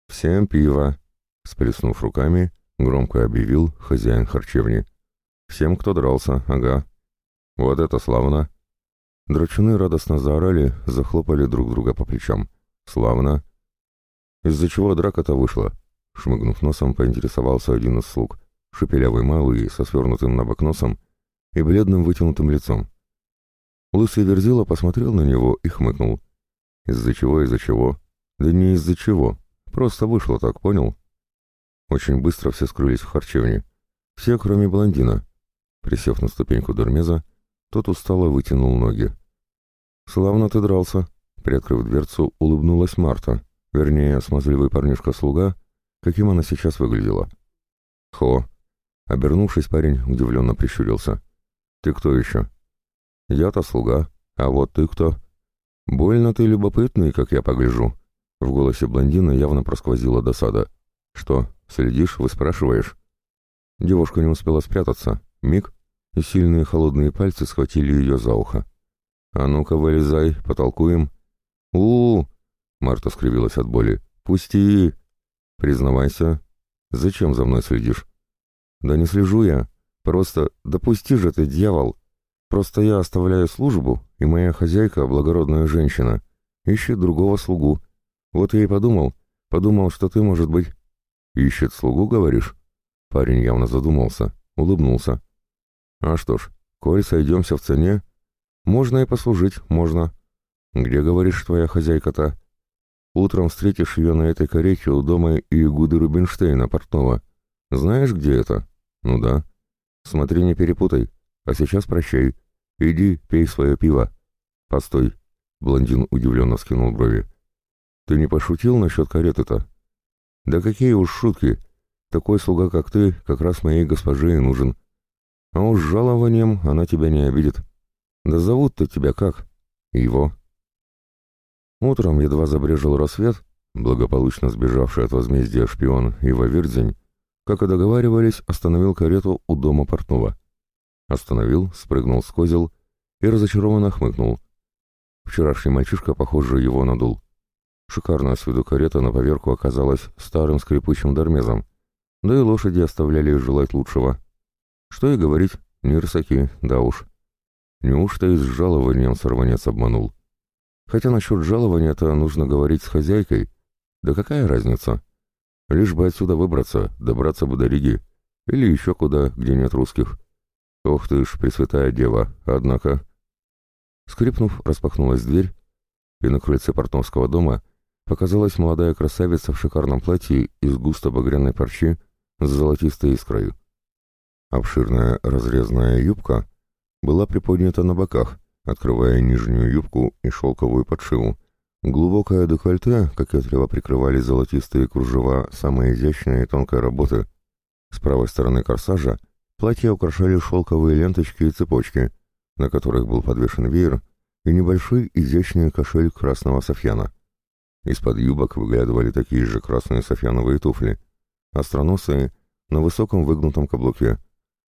«Всем пиво!» — сплеснув руками, громко объявил хозяин харчевни. «Всем, кто дрался, ага. Вот это славно!» Драчуны радостно заорали, захлопали друг друга по плечам. «Славно!» «Из-за чего драка-то вышла?» Шмыгнув носом, поинтересовался один из слуг, шепелявый малый, со свернутым на бок носом и бледным вытянутым лицом. Лысый Верзила посмотрел на него и хмыкнул. Из-за чего, из-за чего? Да не из-за чего. Просто вышло так, понял? Очень быстро все скрылись в харчевне. Все, кроме блондина. Присев на ступеньку Дермеза, тот устало вытянул ноги. «Славно ты дрался!» Приоткрыв дверцу, улыбнулась Марта, вернее, смазливый парнишка-слуга, каким она сейчас выглядела. «Хо!» Обернувшись, парень удивленно прищурился. «Ты кто еще?» «Я-то слуга. А вот ты кто?» «Больно ты любопытный, как я погляжу». В голосе блондина явно просквозила досада. «Что, следишь, выспрашиваешь?» Девушка не успела спрятаться. Миг, и сильные холодные пальцы схватили ее за ухо. «А ну-ка, вылезай, потолкуем». у, -у, -у Марта скривилась от боли. «Пусти!» «Признавайся, зачем за мной следишь?» «Да не слежу я. Просто допусти же ты, дьявол. Просто я оставляю службу, и моя хозяйка, благородная женщина, ищет другого слугу. Вот я и подумал, подумал, что ты, может быть...» «Ищет слугу, говоришь?» Парень явно задумался, улыбнулся. «А что ж, коль сойдемся в цене, можно и послужить, можно. Где, говоришь, твоя хозяйка-то?» «Утром встретишь ее на этой карете у дома Иегуды Рубинштейна, портного. Знаешь, где это?» «Ну да». «Смотри, не перепутай. А сейчас прощай. Иди, пей свое пиво». «Постой». Блондин удивленно скинул брови. «Ты не пошутил насчет кареты-то?» «Да какие уж шутки. Такой слуга, как ты, как раз моей госпоже и нужен. А уж жалованием она тебя не обидит. Да зовут-то тебя как? Его». Утром едва забрежил рассвет, благополучно сбежавший от возмездия шпион Ива Вирдзень как и договаривались, остановил карету у дома портного. Остановил, спрыгнул с козел и разочарованно хмыкнул. Вчерашний мальчишка, похоже, его надул. Шикарная с виду карета на поверку оказалась старым скрипучим дармезом, да и лошади оставляли желать лучшего. Что и говорить, не рысаки, да уж. Неужто и с жалованием сорванец обманул? Хотя насчет жалования-то нужно говорить с хозяйкой. Да какая разница? Лишь бы отсюда выбраться, добраться бы до Риги. Или еще куда, где нет русских. Ох ты ж, Пресвятая Дева, однако... Скрипнув, распахнулась дверь, и на крыльце портновского дома показалась молодая красавица в шикарном платье из густо багряной парчи с золотистой искрой. Обширная разрезная юбка была приподнята на боках, открывая нижнюю юбку и шелковую подшиву, Глубокое декольте кокетливо прикрывали золотистые кружева самой изящной и тонкой работы. С правой стороны корсажа платье украшали шелковые ленточки и цепочки, на которых был подвешен веер и небольшой изящный кошель красного софьяна. Из-под юбок выглядывали такие же красные софьяновые туфли, остроносые, на высоком выгнутом каблуке,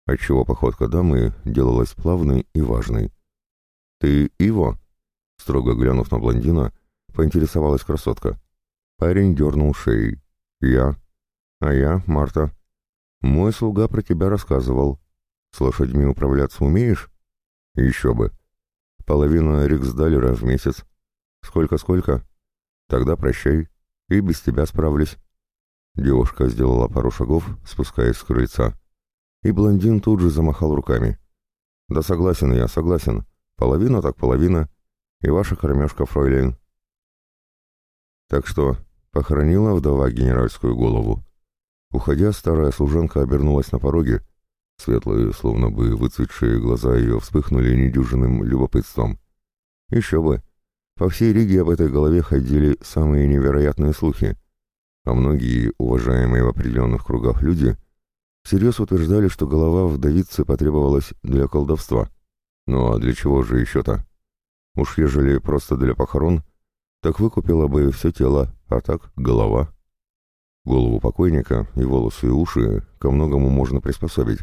отчего походка дамы делалась плавной и важной. «Ты Иво?» Строго глянув на блондина, поинтересовалась красотка. Парень дернул шеей. «Я? А я, Марта. Мой слуга про тебя рассказывал. С лошадьми управляться умеешь? Еще бы. Половина риксдалера в месяц. Сколько-сколько? Тогда прощай. И без тебя справлюсь». Девушка сделала пару шагов, спускаясь с крыльца. И блондин тут же замахал руками. «Да согласен я, согласен. Половина так половина. И ваша кормежка, фройлейн. Так что похоронила вдова генеральскую голову. Уходя, старая служанка обернулась на пороге. Светлые, словно бы выцветшие глаза ее вспыхнули недюжинным любопытством. Еще бы. По всей Риге об этой голове ходили самые невероятные слухи, а многие, уважаемые в определенных кругах люди, всерьез утверждали, что голова вдовицы потребовалась для колдовства. Ну а для чего же еще-то? Уж ежели просто для похорон, так выкупила бы все тело, а так голова. Голову покойника и волосы и уши ко многому можно приспособить.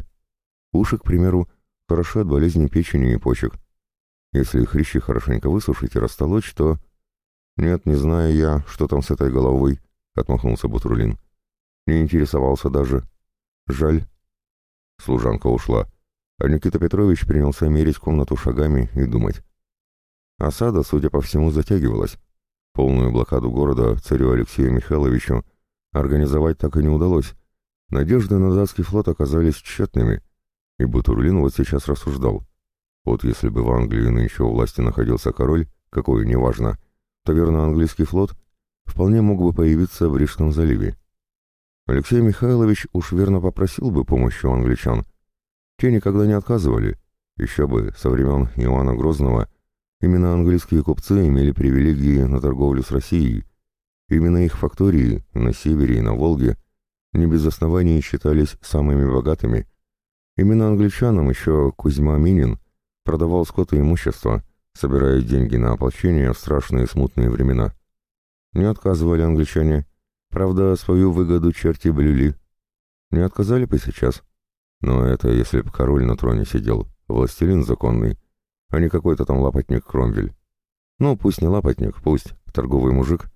Уши, к примеру, хороши от болезни печени и почек. Если хрящи хорошенько высушить и растолочь, то... Нет, не знаю я, что там с этой головой, — отмахнулся Бутрулин. Не интересовался даже. Жаль. Служанка ушла, а Никита Петрович принялся мерить комнату шагами и думать. Осада, судя по всему, затягивалась. Полную блокаду города царю Алексею Михайловичу организовать так и не удалось. Надежды на датский флот оказались тщетными, и Бутурлин вот сейчас рассуждал. Вот если бы в Англии нынче у власти находился король, какой, неважно, то верно английский флот вполне мог бы появиться в Рижском заливе. Алексей Михайлович уж верно попросил бы помощи у англичан. Те никогда не отказывали. Еще бы, со времен Иоанна Грозного именно английские купцы имели привилегии на торговлю с Россией. Именно их фактории на севере и на Волге не без оснований считались самыми богатыми. Именно англичанам еще Кузьма Минин продавал скот и имущество, собирая деньги на ополчение в страшные смутные времена. Не отказывали англичане, Правда, свою выгоду черти блюли. Не отказали бы сейчас. Но это если б король на троне сидел, властелин законный, а не какой-то там лапотник Кромвель. Ну, пусть не лапотник, пусть торговый мужик,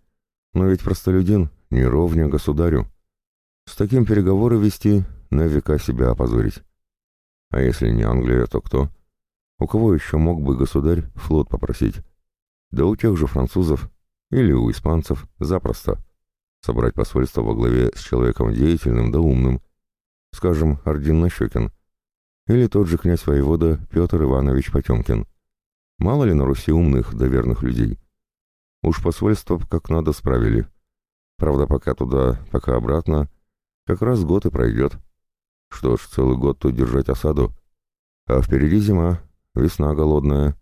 но ведь простолюдин, не ровня государю. С таким переговоры вести, на века себя опозорить. А если не Англия, то кто? У кого еще мог бы государь флот попросить? Да у тех же французов или у испанцев запросто собрать посольство во главе с человеком деятельным да умным, скажем, Ордин Нащекин, или тот же князь-воевода Петр Иванович Потемкин. Мало ли на Руси умных да верных людей. Уж посольство как надо справили. Правда, пока туда, пока обратно, как раз год и пройдет. Что ж, целый год тут держать осаду. А впереди зима, весна голодная.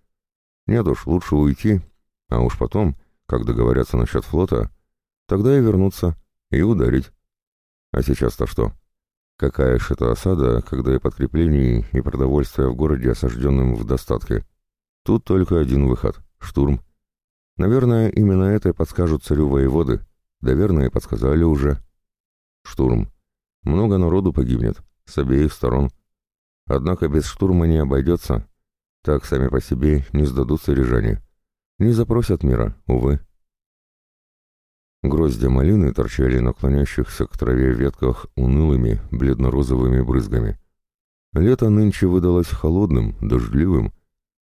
Нет уж, лучше уйти, а уж потом, как договорятся насчет флота, Тогда и вернуться, и ударить. А сейчас-то что? Какая ж это осада, когда и подкреплений, и продовольствия в городе осажденным в достатке? Тут только один выход — штурм. Наверное, именно это и подскажут царю воеводы. Да верно и подсказали уже. Штурм. Много народу погибнет, с обеих сторон. Однако без штурма не обойдется. Так сами по себе не сдадутся рижане. Не запросят мира, увы. Гроздья малины торчали на клонящихся к траве ветках унылыми, бледно-розовыми брызгами. Лето нынче выдалось холодным, дождливым.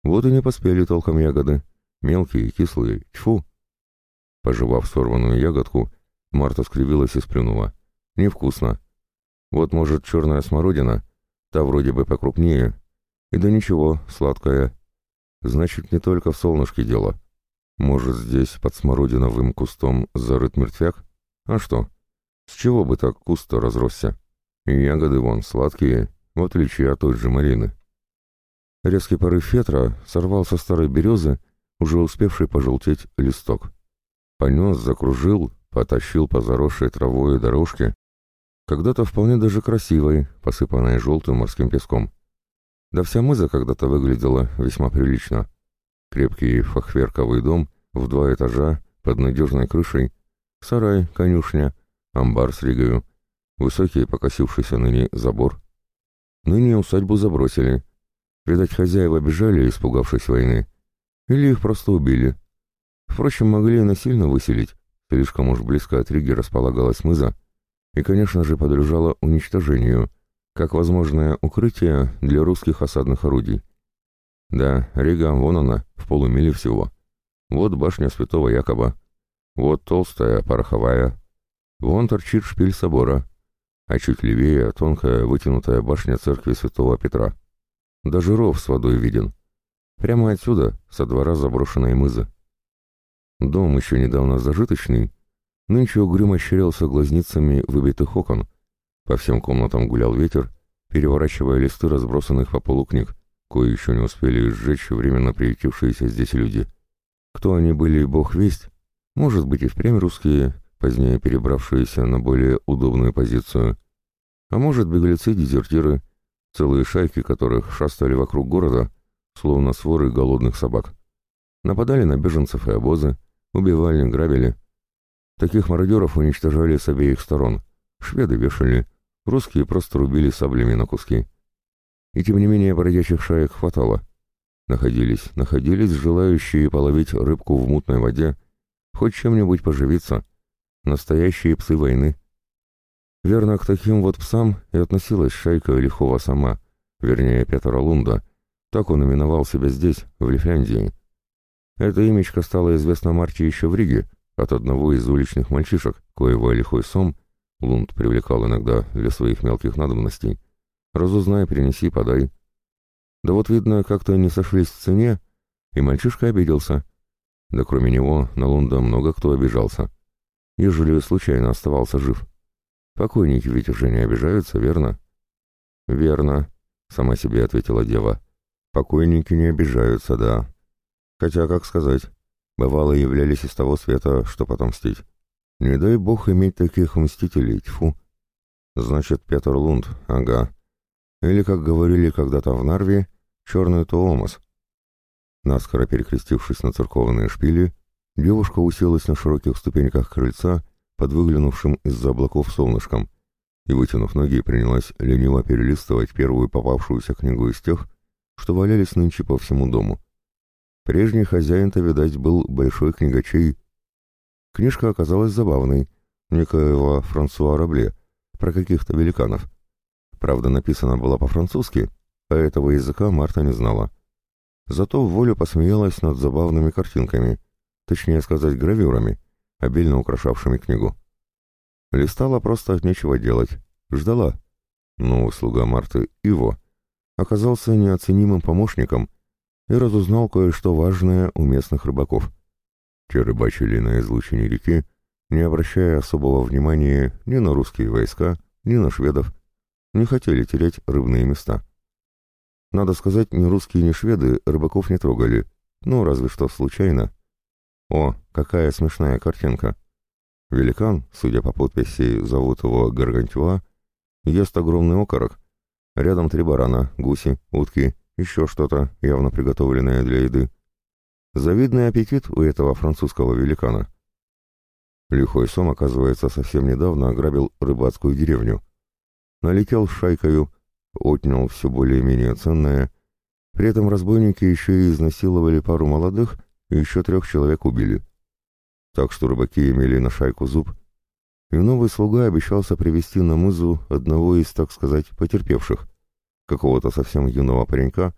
Вот и не поспели толком ягоды. Мелкие, кислые, тьфу. Пожевав сорванную ягодку, Марта скривилась и сплюнула. Невкусно. Вот, может, черная смородина, та вроде бы покрупнее. И да ничего, сладкая. Значит, не только в солнышке дело. Может, здесь под смородиновым кустом зарыт мертвяк? А что? С чего бы так куст разросся? И ягоды вон сладкие, в отличие от той же малины. Резкий порыв ветра сорвал со старой березы, уже успевший пожелтеть листок. Понес, закружил, потащил по заросшей травой дорожке, когда-то вполне даже красивой, посыпанной желтым морским песком. Да вся мыза когда-то выглядела весьма прилично. Крепкий фахверковый дом в два этажа под надежной крышей, сарай, конюшня, амбар с ригою, высокий покосившийся ныне забор. Ныне усадьбу забросили. Видать, хозяева бежали, испугавшись войны. Или их просто убили. Впрочем, могли и насильно выселить. Слишком уж близко от Риги располагалась мыза и, конечно же, подлежала уничтожению, как возможное укрытие для русских осадных орудий. Да, Рига, вон она, в полумиле всего. Вот башня святого Якоба. Вот толстая, пороховая. Вон торчит шпиль собора. А чуть левее тонкая вытянутая башня церкви святого Петра. Даже ров с водой виден. Прямо отсюда, со двора заброшенной мызы. Дом еще недавно зажиточный, нынче угрюмо щерился глазницами выбитых окон. По всем комнатам гулял ветер, переворачивая листы разбросанных по полу книг кое еще не успели сжечь временно приютившиеся здесь люди. Кто они были, бог весть, может быть и впрямь русские, позднее перебравшиеся на более удобную позицию, а может беглецы-дезертиры, целые шайки которых шастали вокруг города, словно своры голодных собак. Нападали на беженцев и обозы, убивали, грабили. Таких мародеров уничтожали с обеих сторон. Шведы вешали, русские просто рубили саблями на куски. И тем не менее бродячих шаек хватало. Находились, находились желающие половить рыбку в мутной воде, хоть чем-нибудь поживиться. Настоящие псы войны. Верно, к таким вот псам и относилась шайка Лихова сама, вернее, Петра Лунда. Так он именовал себя здесь, в Лифляндии. Это имечко стало известно Марте еще в Риге, от одного из уличных мальчишек, коего лихой сом Лунд привлекал иногда для своих мелких надобностей. Разузнай, принеси, подай. Да вот, видно, как-то не сошлись в цене, и мальчишка обиделся. Да кроме него на Лунда много кто обижался. ежели случайно оставался жив. Покойники ведь уже не обижаются, верно? Верно, сама себе ответила дева. Покойники не обижаются, да. Хотя, как сказать, бывало являлись из того света, что потом мстить. Не дай бог иметь таких мстителей, тьфу. Значит, Петр Лунд, ага. Или, как говорили когда-то в Нарве, черный Тоомас. Наскоро перекрестившись на церковные шпили, девушка уселась на широких ступеньках крыльца под выглянувшим из-за облаков солнышком и, вытянув ноги, принялась лениво перелистывать первую попавшуюся книгу из тех, что валялись нынче по всему дому. Прежний хозяин-то, видать, был большой книгачей. Книжка оказалась забавной, некоего Франсуа Рабле, про каких-то великанов. Правда, написана была по-французски, а этого языка Марта не знала. Зато в волю посмеялась над забавными картинками, точнее сказать, гравюрами, обильно украшавшими книгу. Листала просто от нечего делать, ждала. Но слуга Марты, Иво, оказался неоценимым помощником и разузнал кое-что важное у местных рыбаков. Те рыбачили на излучине реки, не обращая особого внимания ни на русские войска, ни на шведов, не хотели терять рыбные места. Надо сказать, ни русские, ни шведы рыбаков не трогали, ну, разве что случайно. О, какая смешная картинка. Великан, судя по подписи, зовут его Гаргантюа, ест огромный окорок. Рядом три барана, гуси, утки, еще что-то, явно приготовленное для еды. Завидный аппетит у этого французского великана. Лихой Сом, оказывается, совсем недавно ограбил рыбацкую деревню. Налетел шайкою, отнял все более-менее ценное. При этом разбойники еще и изнасиловали пару молодых и еще трех человек убили. Так что рыбаки имели на шайку зуб, и новый слуга обещался привести на мызу одного из, так сказать, потерпевших, какого-то совсем юного паренька,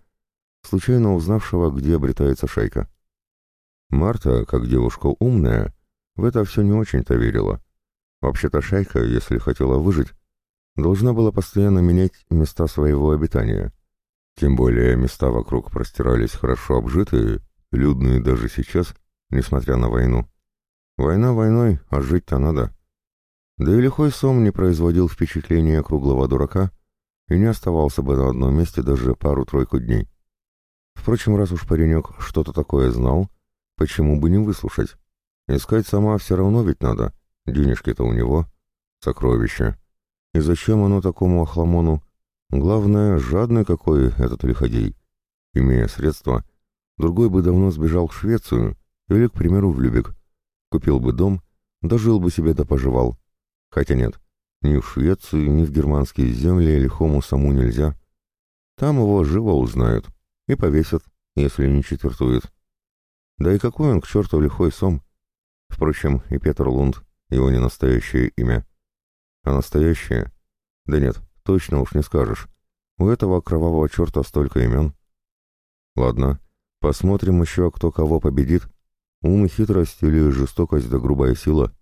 случайно узнавшего, где обретается шайка. Марта, как девушка умная, в это все не очень-то верила. Вообще-то шайка, если хотела выжить, должна была постоянно менять места своего обитания. Тем более места вокруг простирались хорошо обжитые, людные даже сейчас, несмотря на войну. Война войной, а жить-то надо. Да и лихой сом не производил впечатления круглого дурака и не оставался бы на одном месте даже пару-тройку дней. Впрочем, раз уж паренек что-то такое знал, почему бы не выслушать? Искать сама все равно ведь надо, денежки-то у него, сокровища. И зачем оно такому охламону? Главное, жадный какой этот лиходей. Имея средства, другой бы давно сбежал в Швецию или, к примеру, в Любек. Купил бы дом, дожил бы себе да поживал. Хотя нет, ни в Швецию, ни в германские земли лихому саму нельзя. Там его живо узнают и повесят, если не четвертует. Да и какой он к черту лихой сом? Впрочем, и Петр Лунд, его не настоящее имя. А настоящее? Да нет, точно уж не скажешь. У этого кровавого черта столько имен. Ладно, посмотрим еще, кто кого победит. Ум и хитрость или жестокость да грубая сила.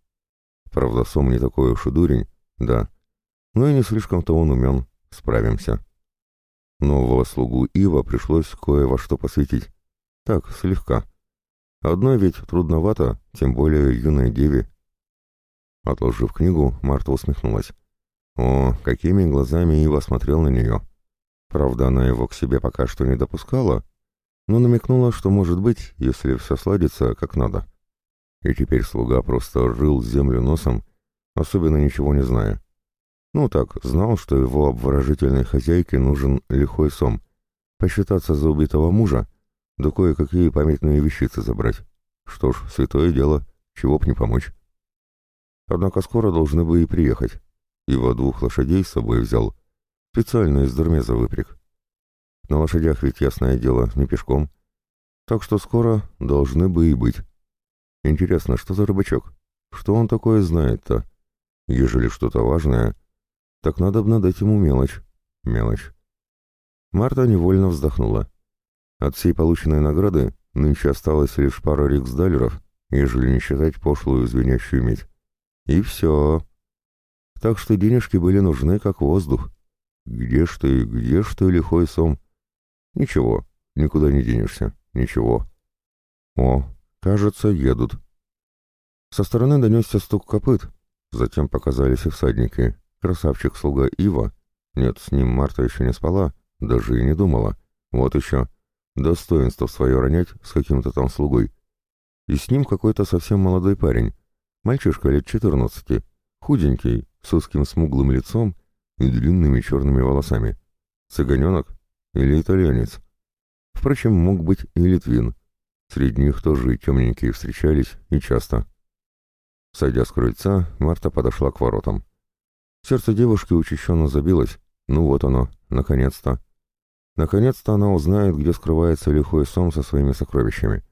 Правда, Сом не такой уж и дурень, да. Но и не слишком-то он умен. Справимся. Нового слугу Ива пришлось кое во что посвятить. Так, слегка. Одной ведь трудновато, тем более юной деве. Отложив книгу, Марта усмехнулась. О, какими глазами Ива смотрел на нее. Правда, она его к себе пока что не допускала, но намекнула, что, может быть, если все сладится, как надо. И теперь слуга просто рыл землю носом, особенно ничего не зная. Ну так, знал, что его обворожительной хозяйке нужен лихой сом, посчитаться за убитого мужа, да кое-какие памятные вещицы забрать. Что ж, святое дело, чего б не помочь. Однако скоро должны бы и приехать. Его двух лошадей с собой взял. Специально из Дермеза выпряг. На лошадях ведь, ясное дело, не пешком. Так что скоро должны бы и быть. Интересно, что за рыбачок? Что он такое знает-то? Ежели что-то важное, так надо бы надать ему мелочь. Мелочь. Марта невольно вздохнула. От всей полученной награды нынче осталось лишь пара риксдалеров, ежели не считать пошлую звенящую медь. И все. Так что денежки были нужны как воздух. Где ж ты, где ж ты, лихой сом? Ничего, никуда не денешься, ничего. О, кажется, едут. Со стороны донесся стук копыт, затем показались и всадники. Красавчик-слуга Ива. Нет, с ним Марта еще не спала, даже и не думала. Вот еще. Достоинство свое ронять с каким-то там слугой. И с ним какой-то совсем молодой парень. Мальчишка лет четырнадцати, худенький, с узким смуглым лицом и длинными черными волосами. Цыганенок или итальянец? Впрочем, мог быть и литвин. Среди них тоже и темненькие встречались, и часто. Сойдя с крыльца, Марта подошла к воротам. Сердце девушки учащенно забилось. Ну вот оно, наконец-то. Наконец-то она узнает, где скрывается лихой сом со своими сокровищами.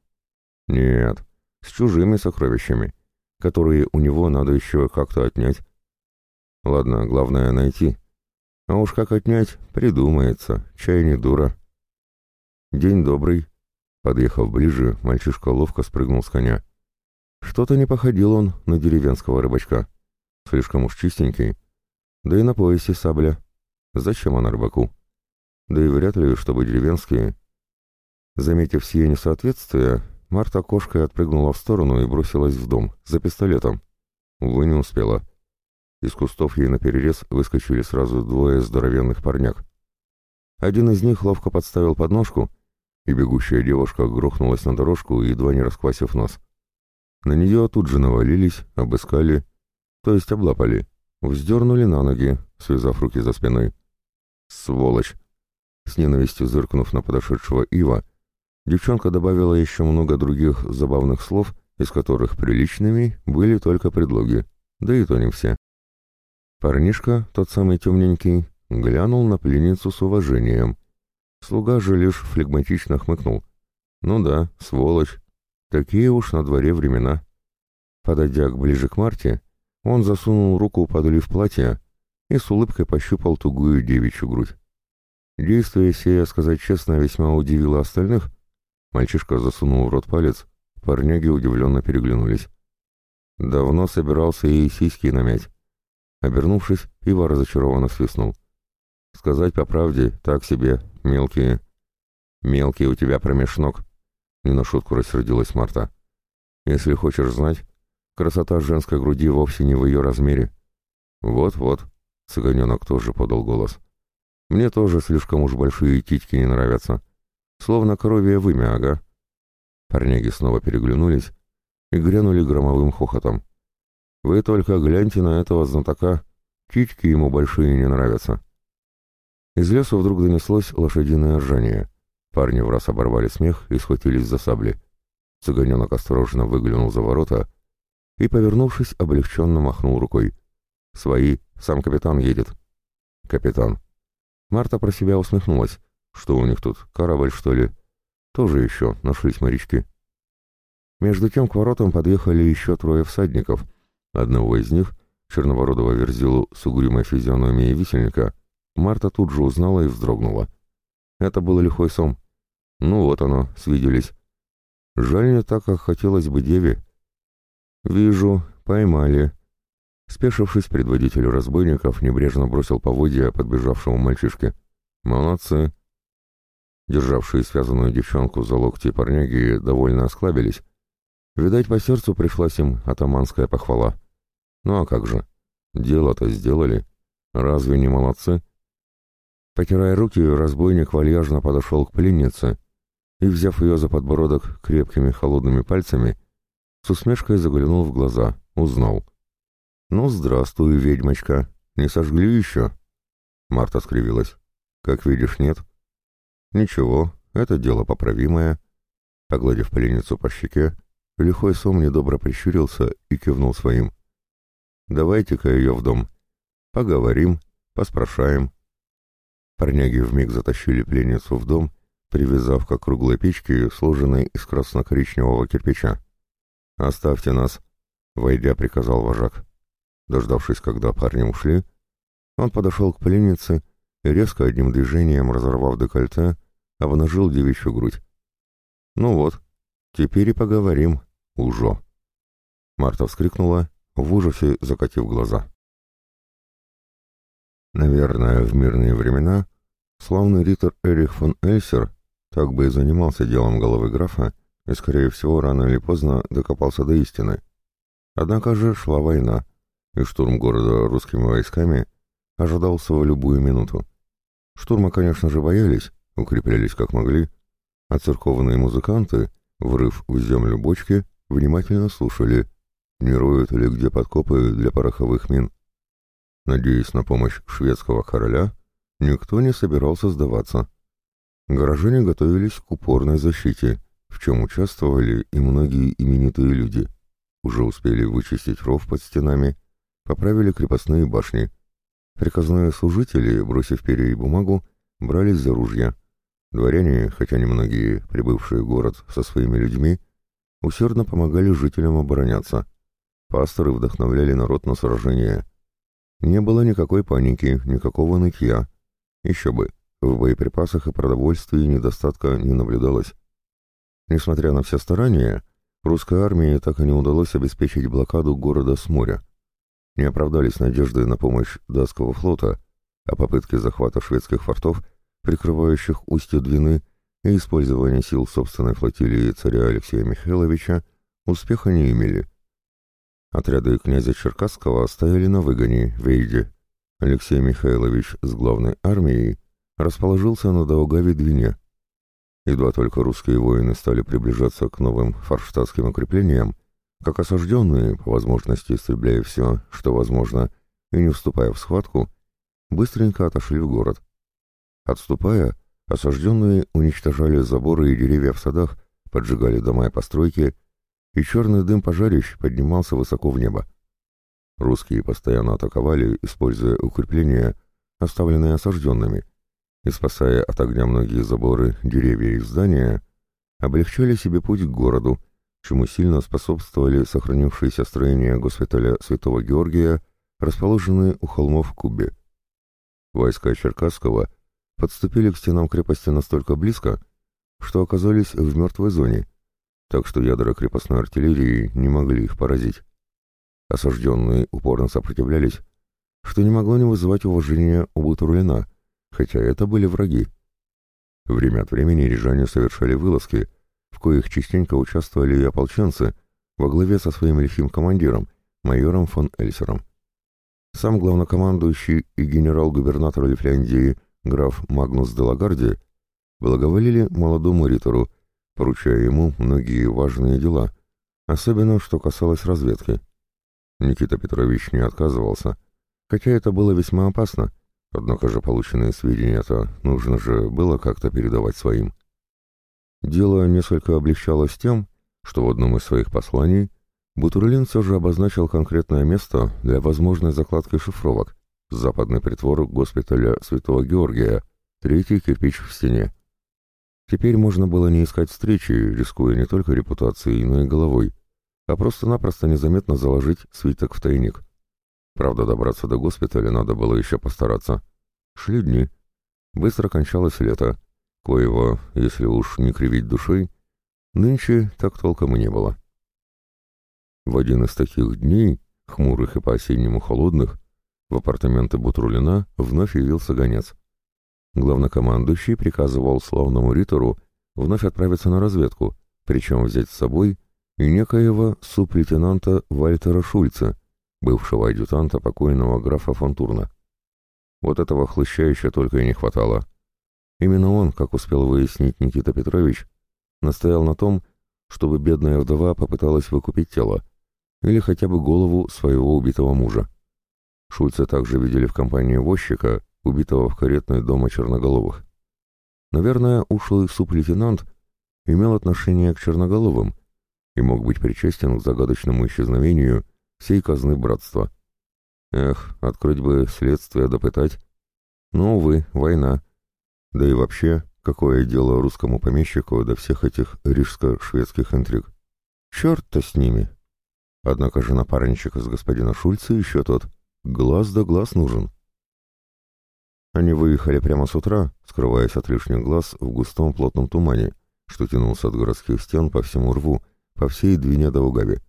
Нет, с чужими сокровищами, которые у него надо еще как-то отнять. Ладно, главное найти. А уж как отнять, придумается, чай не дура. День добрый. Подъехав ближе, мальчишка ловко спрыгнул с коня. Что-то не походил он на деревенского рыбачка. Слишком уж чистенький. Да и на поясе сабля. Зачем она рыбаку? Да и вряд ли, чтобы деревенские. Заметив сие несоответствие, Марта кошкой отпрыгнула в сторону и бросилась в дом, за пистолетом. Увы, не успела. Из кустов ей наперерез выскочили сразу двое здоровенных парняк. Один из них ловко подставил подножку, и бегущая девушка грохнулась на дорожку, едва не расквасив нос. На нее тут же навалились, обыскали, то есть облапали, вздернули на ноги, связав руки за спиной. «Сволочь!» С ненавистью зыркнув на подошедшего Ива, Девчонка добавила еще много других забавных слов, из которых приличными были только предлоги, да и то не все. Парнишка, тот самый темненький, глянул на пленницу с уважением. Слуга же лишь флегматично хмыкнул. «Ну да, сволочь. Такие уж на дворе времена». Подойдя ближе к Марте, он засунул руку под лиф платья и с улыбкой пощупал тугую девичью грудь. Действие сие, сказать честно, весьма удивило остальных, Мальчишка засунул в рот палец, парняги удивленно переглянулись. Давно собирался ей сиськи намять. Обернувшись, Ива разочарованно свистнул. «Сказать по правде, так себе, мелкие». «Мелкие у тебя промеж ног», — не на шутку рассердилась Марта. «Если хочешь знать, красота женской груди вовсе не в ее размере». «Вот-вот», — цыганенок тоже подал голос. «Мне тоже слишком уж большие титьки не нравятся». Словно коровье вымя, ага. Парняги снова переглянулись и грянули громовым хохотом. Вы только гляньте на этого знатока. Птички ему большие не нравятся. Из лесу вдруг донеслось лошадиное ржание. Парни в раз оборвали смех и схватились за сабли. Цыганенок осторожно выглянул за ворота и, повернувшись, облегченно махнул рукой. «Свои, сам капитан едет». «Капитан». Марта про себя усмехнулась. Что у них тут, корабль, что ли? Тоже еще нашлись морячки. Между тем к воротам подъехали еще трое всадников. Одного из них, черновородого верзилу с угрюмой физиономией висельника, Марта тут же узнала и вздрогнула. Это был лихой сом. Ну вот оно, свиделись. Жаль не так, как хотелось бы деве. «Вижу, поймали». Спешившись, предводитель разбойников небрежно бросил поводья подбежавшему мальчишке. «Молодцы. Державшие связанную девчонку за локти парняги довольно осклабились. Видать, по сердцу пришлась им атаманская похвала. Ну а как же? Дело-то сделали. Разве не молодцы? Потирая руки, разбойник вальяжно подошел к пленнице и, взяв ее за подбородок крепкими холодными пальцами, с усмешкой заглянул в глаза, узнал. «Ну, здравствуй, ведьмочка. Не сожгли еще?» Марта скривилась. «Как видишь, нет». «Ничего, это дело поправимое». Погладив пленницу по щеке, лихой сом недобро прищурился и кивнул своим. «Давайте-ка ее в дом. Поговорим, поспрашаем». Парняги вмиг затащили пленницу в дом, привязав к круглой печке, сложенной из красно-коричневого кирпича. «Оставьте нас», — войдя, приказал вожак. Дождавшись, когда парни ушли, он подошел к пленнице и резко одним движением, разорвав декольте, обнажил девичью грудь. «Ну вот, теперь и поговорим, ужо!» Марта вскрикнула, в ужасе закатив глаза. Наверное, в мирные времена славный ритор Эрих фон Эльсер так бы и занимался делом головы графа и, скорее всего, рано или поздно докопался до истины. Однако же шла война, и штурм города русскими войсками ожидался в любую минуту. Штурма, конечно же, боялись, укреплялись как могли, а церковные музыканты, врыв в землю бочки, внимательно слушали, не роют ли где подкопы для пороховых мин. Надеясь на помощь шведского короля, никто не собирался сдаваться. Горожане готовились к упорной защите, в чем участвовали и многие именитые люди. Уже успели вычистить ров под стенами, поправили крепостные башни. Приказные служители, бросив перья и бумагу, брались за ружья. Дворяне, хотя немногие, прибывшие в город со своими людьми, усердно помогали жителям обороняться. Пасторы вдохновляли народ на сражение. Не было никакой паники, никакого нытья. Еще бы, в боеприпасах и продовольствии недостатка не наблюдалось. Несмотря на все старания, русской армии так и не удалось обеспечить блокаду города с моря. Не оправдались надежды на помощь датского флота, а попытки захвата шведских фортов, прикрывающих устье Двины, и использование сил собственной флотилии царя Алексея Михайловича успеха не имели. Отряды князя Черкасского стояли на выгоне, в Эйде. Алексей Михайлович с главной армией расположился на Даугаве-Двине. Едва только русские воины стали приближаться к новым форштадтским укреплениям, как осажденные, по возможности истребляя все, что возможно, и не вступая в схватку, быстренько отошли в город. Отступая, осажденные уничтожали заборы и деревья в садах, поджигали дома и постройки, и черный дым пожарищ поднимался высоко в небо. Русские постоянно атаковали, используя укрепления, оставленные осажденными, и, спасая от огня многие заборы, деревья и здания, облегчали себе путь к городу, чему сильно способствовали сохранившиеся строения госпиталя Святого Георгия, расположенные у холмов Кубе. Войска Черкасского подступили к стенам крепости настолько близко, что оказались в мертвой зоне, так что ядра крепостной артиллерии не могли их поразить. Осажденные упорно сопротивлялись, что не могло не вызывать уважения у Бутурлина, хотя это были враги. Время от времени рижане совершали вылазки, в коих частенько участвовали и ополченцы во главе со своим лихим командиром, майором фон Эльсером. Сам главнокомандующий и генерал-губернатор Лифляндии граф Магнус де Лагарди благоволили молодому ритору, поручая ему многие важные дела, особенно что касалось разведки. Никита Петрович не отказывался, хотя это было весьма опасно, Однако же полученные сведения-то нужно же было как-то передавать своим. Дело несколько облегчалось тем, что в одном из своих посланий Бутурлин все же обозначил конкретное место для возможной закладки шифровок — западный притвор госпиталя Святого Георгия, третий кирпич в стене. Теперь можно было не искать встречи, рискуя не только репутацией, но и головой, а просто-напросто незаметно заложить свиток в тайник — Правда, добраться до госпиталя надо было еще постараться. Шли дни. Быстро кончалось лето. Коего, если уж не кривить душой, нынче так толком и не было. В один из таких дней, хмурых и по-осеннему холодных, в апартаменты Бутрулина вновь явился гонец. Главнокомандующий приказывал славному Ритору вновь отправиться на разведку, причем взять с собой и некоего сублейтенанта Вальтера Шульца, бывшего адъютанта покойного графа фон Турна. Вот этого хлыща еще только и не хватало. Именно он, как успел выяснить Никита Петрович, настоял на том, чтобы бедная вдова попыталась выкупить тело, или хотя бы голову своего убитого мужа. Шульца также видели в компании возчика, убитого в каретной дома Черноголовых. Наверное, ушлый сублейтенант имел отношение к Черноголовым и мог быть причастен к загадочному исчезновению всей казны братства. Эх, открыть бы следствие допытать. Но, увы, война. Да и вообще, какое дело русскому помещику до всех этих рижско-шведских интриг? Черт-то с ними! Однако же напарничек из господина Шульца еще тот. Глаз да глаз нужен. Они выехали прямо с утра, скрываясь от лишних глаз в густом плотном тумане, что тянулся от городских стен по всему рву, по всей Двине до Угави.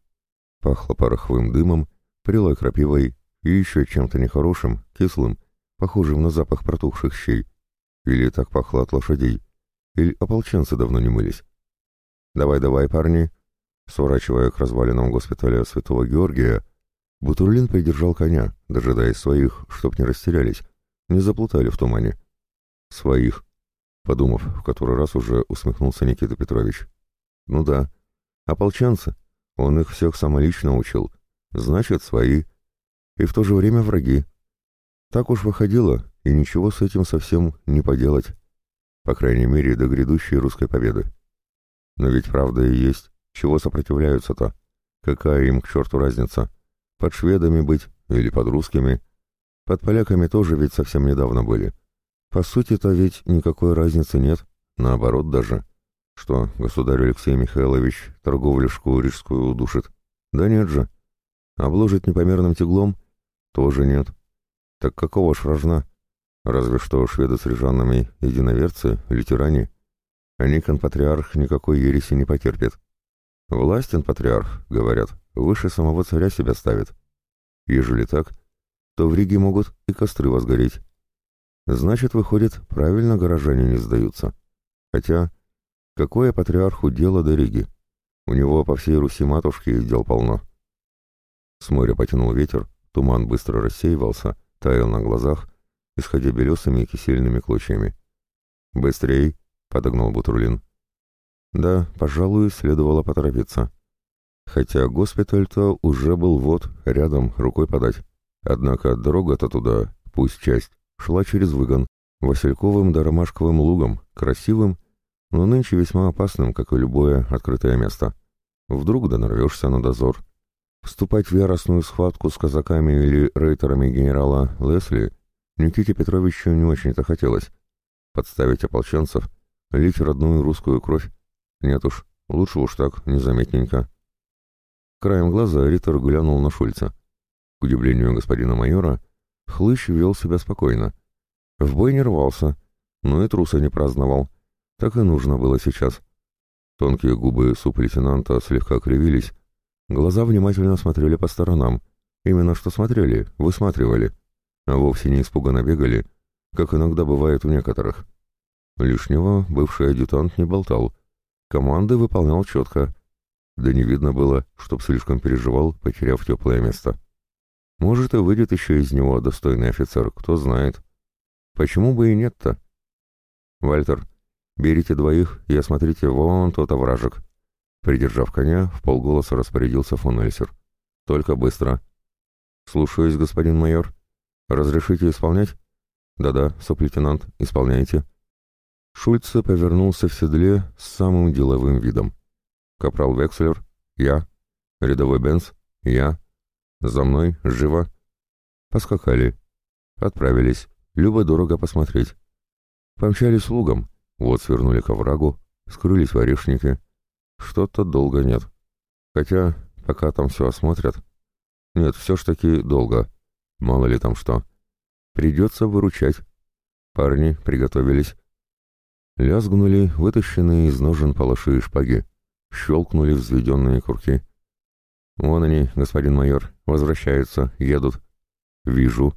Пахло пороховым дымом, прелой крапивой и еще чем-то нехорошим, кислым, похожим на запах протухших щей. Или так пахло от лошадей. Или ополченцы давно не мылись. «Давай-давай, парни!» Сворачивая к развалинам госпиталя Святого Георгия, Бутурлин придержал коня, дожидаясь своих, чтоб не растерялись, не заплутали в тумане. Своих, подумав, в который раз уже усмехнулся Никита Петрович. Ну да, ополченцы, он их всех самолично учил, значит, свои, и в то же время враги. Так уж выходило, и ничего с этим совсем не поделать, по крайней мере, до грядущей русской победы. Но ведь правда и есть, чего сопротивляются-то? Какая им к черту разница? Под шведами быть или под русскими? Под поляками тоже ведь совсем недавно были. По сути-то ведь никакой разницы нет, наоборот даже. Что, государь Алексей Михайлович торговляшку рижскую удушит? Да нет же. Обложит непомерным тяглом? Тоже нет. Так какого ж рожна? Разве что шведы с рижанами единоверцы, лютеране. А Никон Патриарх никакой ереси не потерпит. Властен патриарх, говорят, выше самого царя себя ставит. Ежели так, то в Риге могут и костры возгореть. Значит, выходит, правильно горожане не сдаются. Хотя, какое патриарху дело до Риги? У него по всей Руси матушки дел полно. С моря потянул ветер, туман быстро рассеивался, таял на глазах, исходя белесыми и кисельными клочьями. «Быстрей!» — подогнал Бутурлин. Да, пожалуй, следовало поторопиться. Хотя госпиталь-то уже был вот, рядом, рукой подать. Однако дорога-то туда, пусть часть, шла через выгон, Васильковым да Ромашковым лугом, красивым, но нынче весьма опасным, как и любое открытое место. Вдруг да нарвешься на дозор. Вступать в яростную схватку с казаками или рейтерами генерала Лесли Никите Петровичу не очень-то хотелось. Подставить ополченцев, лить родную русскую кровь, нет уж, лучше уж так, незаметненько. Краем глаза Риттер глянул на Шульца. К удивлению господина майора, Хлыщ вел себя спокойно. В бой не рвался, но и труса не праздновал. Так и нужно было сейчас. Тонкие губы сублейтенанта слегка кривились, глаза внимательно смотрели по сторонам. Именно что смотрели, высматривали, а вовсе не испуганно бегали, как иногда бывает у некоторых. Лишнего бывший адъютант не болтал, Команды выполнял четко. Да не видно было, чтоб слишком переживал, потеряв теплое место. Может, и выйдет еще из него достойный офицер, кто знает. Почему бы и нет-то? Вальтер, берите двоих и осмотрите вон тот овражек. Придержав коня, в полголоса распорядился фон Эльсер. Только быстро. Слушаюсь, господин майор. Разрешите исполнять? Да-да, соп-лейтенант, исполняйте. Шульце повернулся в седле с самым деловым видом. Капрал Векслер, я, рядовой Бенц, я, за мной, живо. Поскакали, отправились, любо-дорого посмотреть. Помчались лугом, вот свернули к оврагу, скрылись в орешнике. Что-то долго нет. Хотя, пока там все осмотрят... Нет, все ж таки долго. Мало ли там что. Придется выручать. Парни приготовились. Лязгнули вытащенные из ножен палаши и шпаги. Щелкнули взведенные курки. «Вон они, господин майор, возвращаются, едут». «Вижу».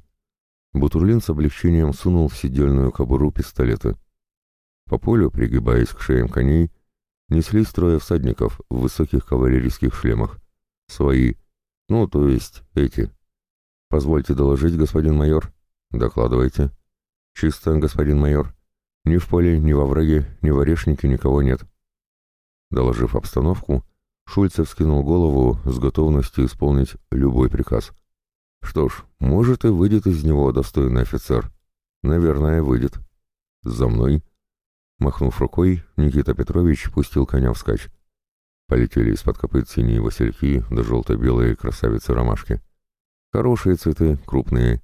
Бутурлин с облегчением сунул в сидельную кобуру пистолеты. По полю, пригибаясь к шеям коней, неслись трое всадников в высоких кавалерийских шлемах. Свои. Ну, то есть эти. «Позвольте доложить, господин майор». «Докладывайте». «Чисто, господин майор». Ни в поле, ни во враге, ни в орешнике никого нет. Доложив обстановку, Шульцев скинул голову с готовностью исполнить любой приказ. Что ж, может и выйдет из него достойный офицер. Наверное, выйдет. За мной. Махнув рукой, Никита Петрович пустил коня вскачь. Полетели из-под копыт синие васильки да желто-белые красавицы-ромашки. Хорошие цветы, крупные.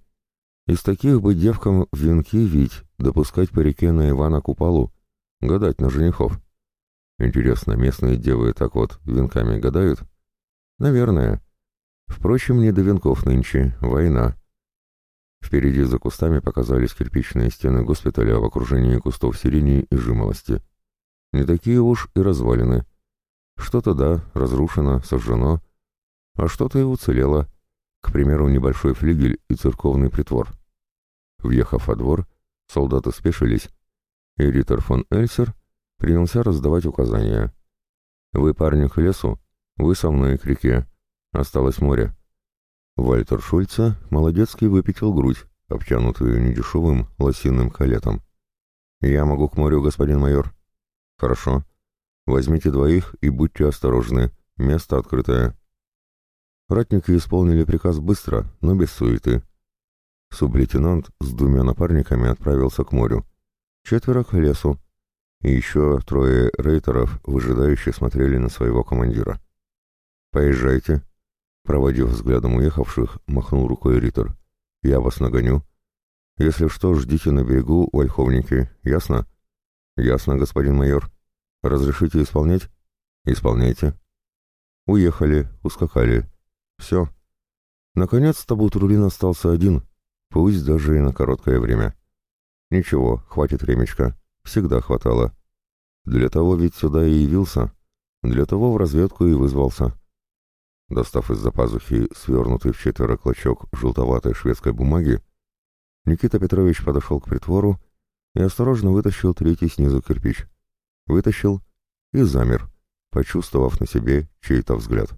Из таких бы девкам венки вить, допускать по реке на Ивана Купалу, гадать на женихов. Интересно, местные девы так вот венками гадают? Наверное. Впрочем, не до венков нынче, война. Впереди за кустами показались кирпичные стены госпиталя в окружении кустов сирени и жимолости. Не такие уж и развалины. Что-то, да, разрушено, сожжено, а что-то и уцелело. К примеру, небольшой флигель и церковный притвор. Въехав во двор, солдаты спешились, и Риттер фон Эльсер принялся раздавать указания. «Вы, парни, к лесу, Вы со мной к реке. Осталось море. Вальтер Шульца молодецкий выпятил грудь, обтянутую недешевым лосиным халетом. «Я могу к морю, господин майор». «Хорошо. Возьмите двоих и будьте осторожны. Место открытое». Ратники исполнили приказ быстро, но без суеты. Сублейтенант с двумя напарниками отправился к морю. Четверо к лесу. И еще трое рейтеров, выжидающе смотрели на своего командира. «Поезжайте», — проводив взглядом уехавших, махнул рукой Риттер. «Я вас нагоню. Если что, ждите на берегу Ольховники, ясно?» «Ясно, господин майор. Разрешите исполнять?» «Исполняйте». Уехали, ускакали. Все. Наконец-то Бутрулин остался один, пусть даже и на короткое время. Ничего, хватит времечка, всегда хватало. Для того ведь сюда и явился, для того в разведку и вызвался. Достав из-за пазухи свернутый в четверо клочок желтоватой шведской бумаги, Никита Петрович подошел к притвору и осторожно вытащил третий снизу кирпич. Вытащил и замер, почувствовав на себе чей-то взгляд.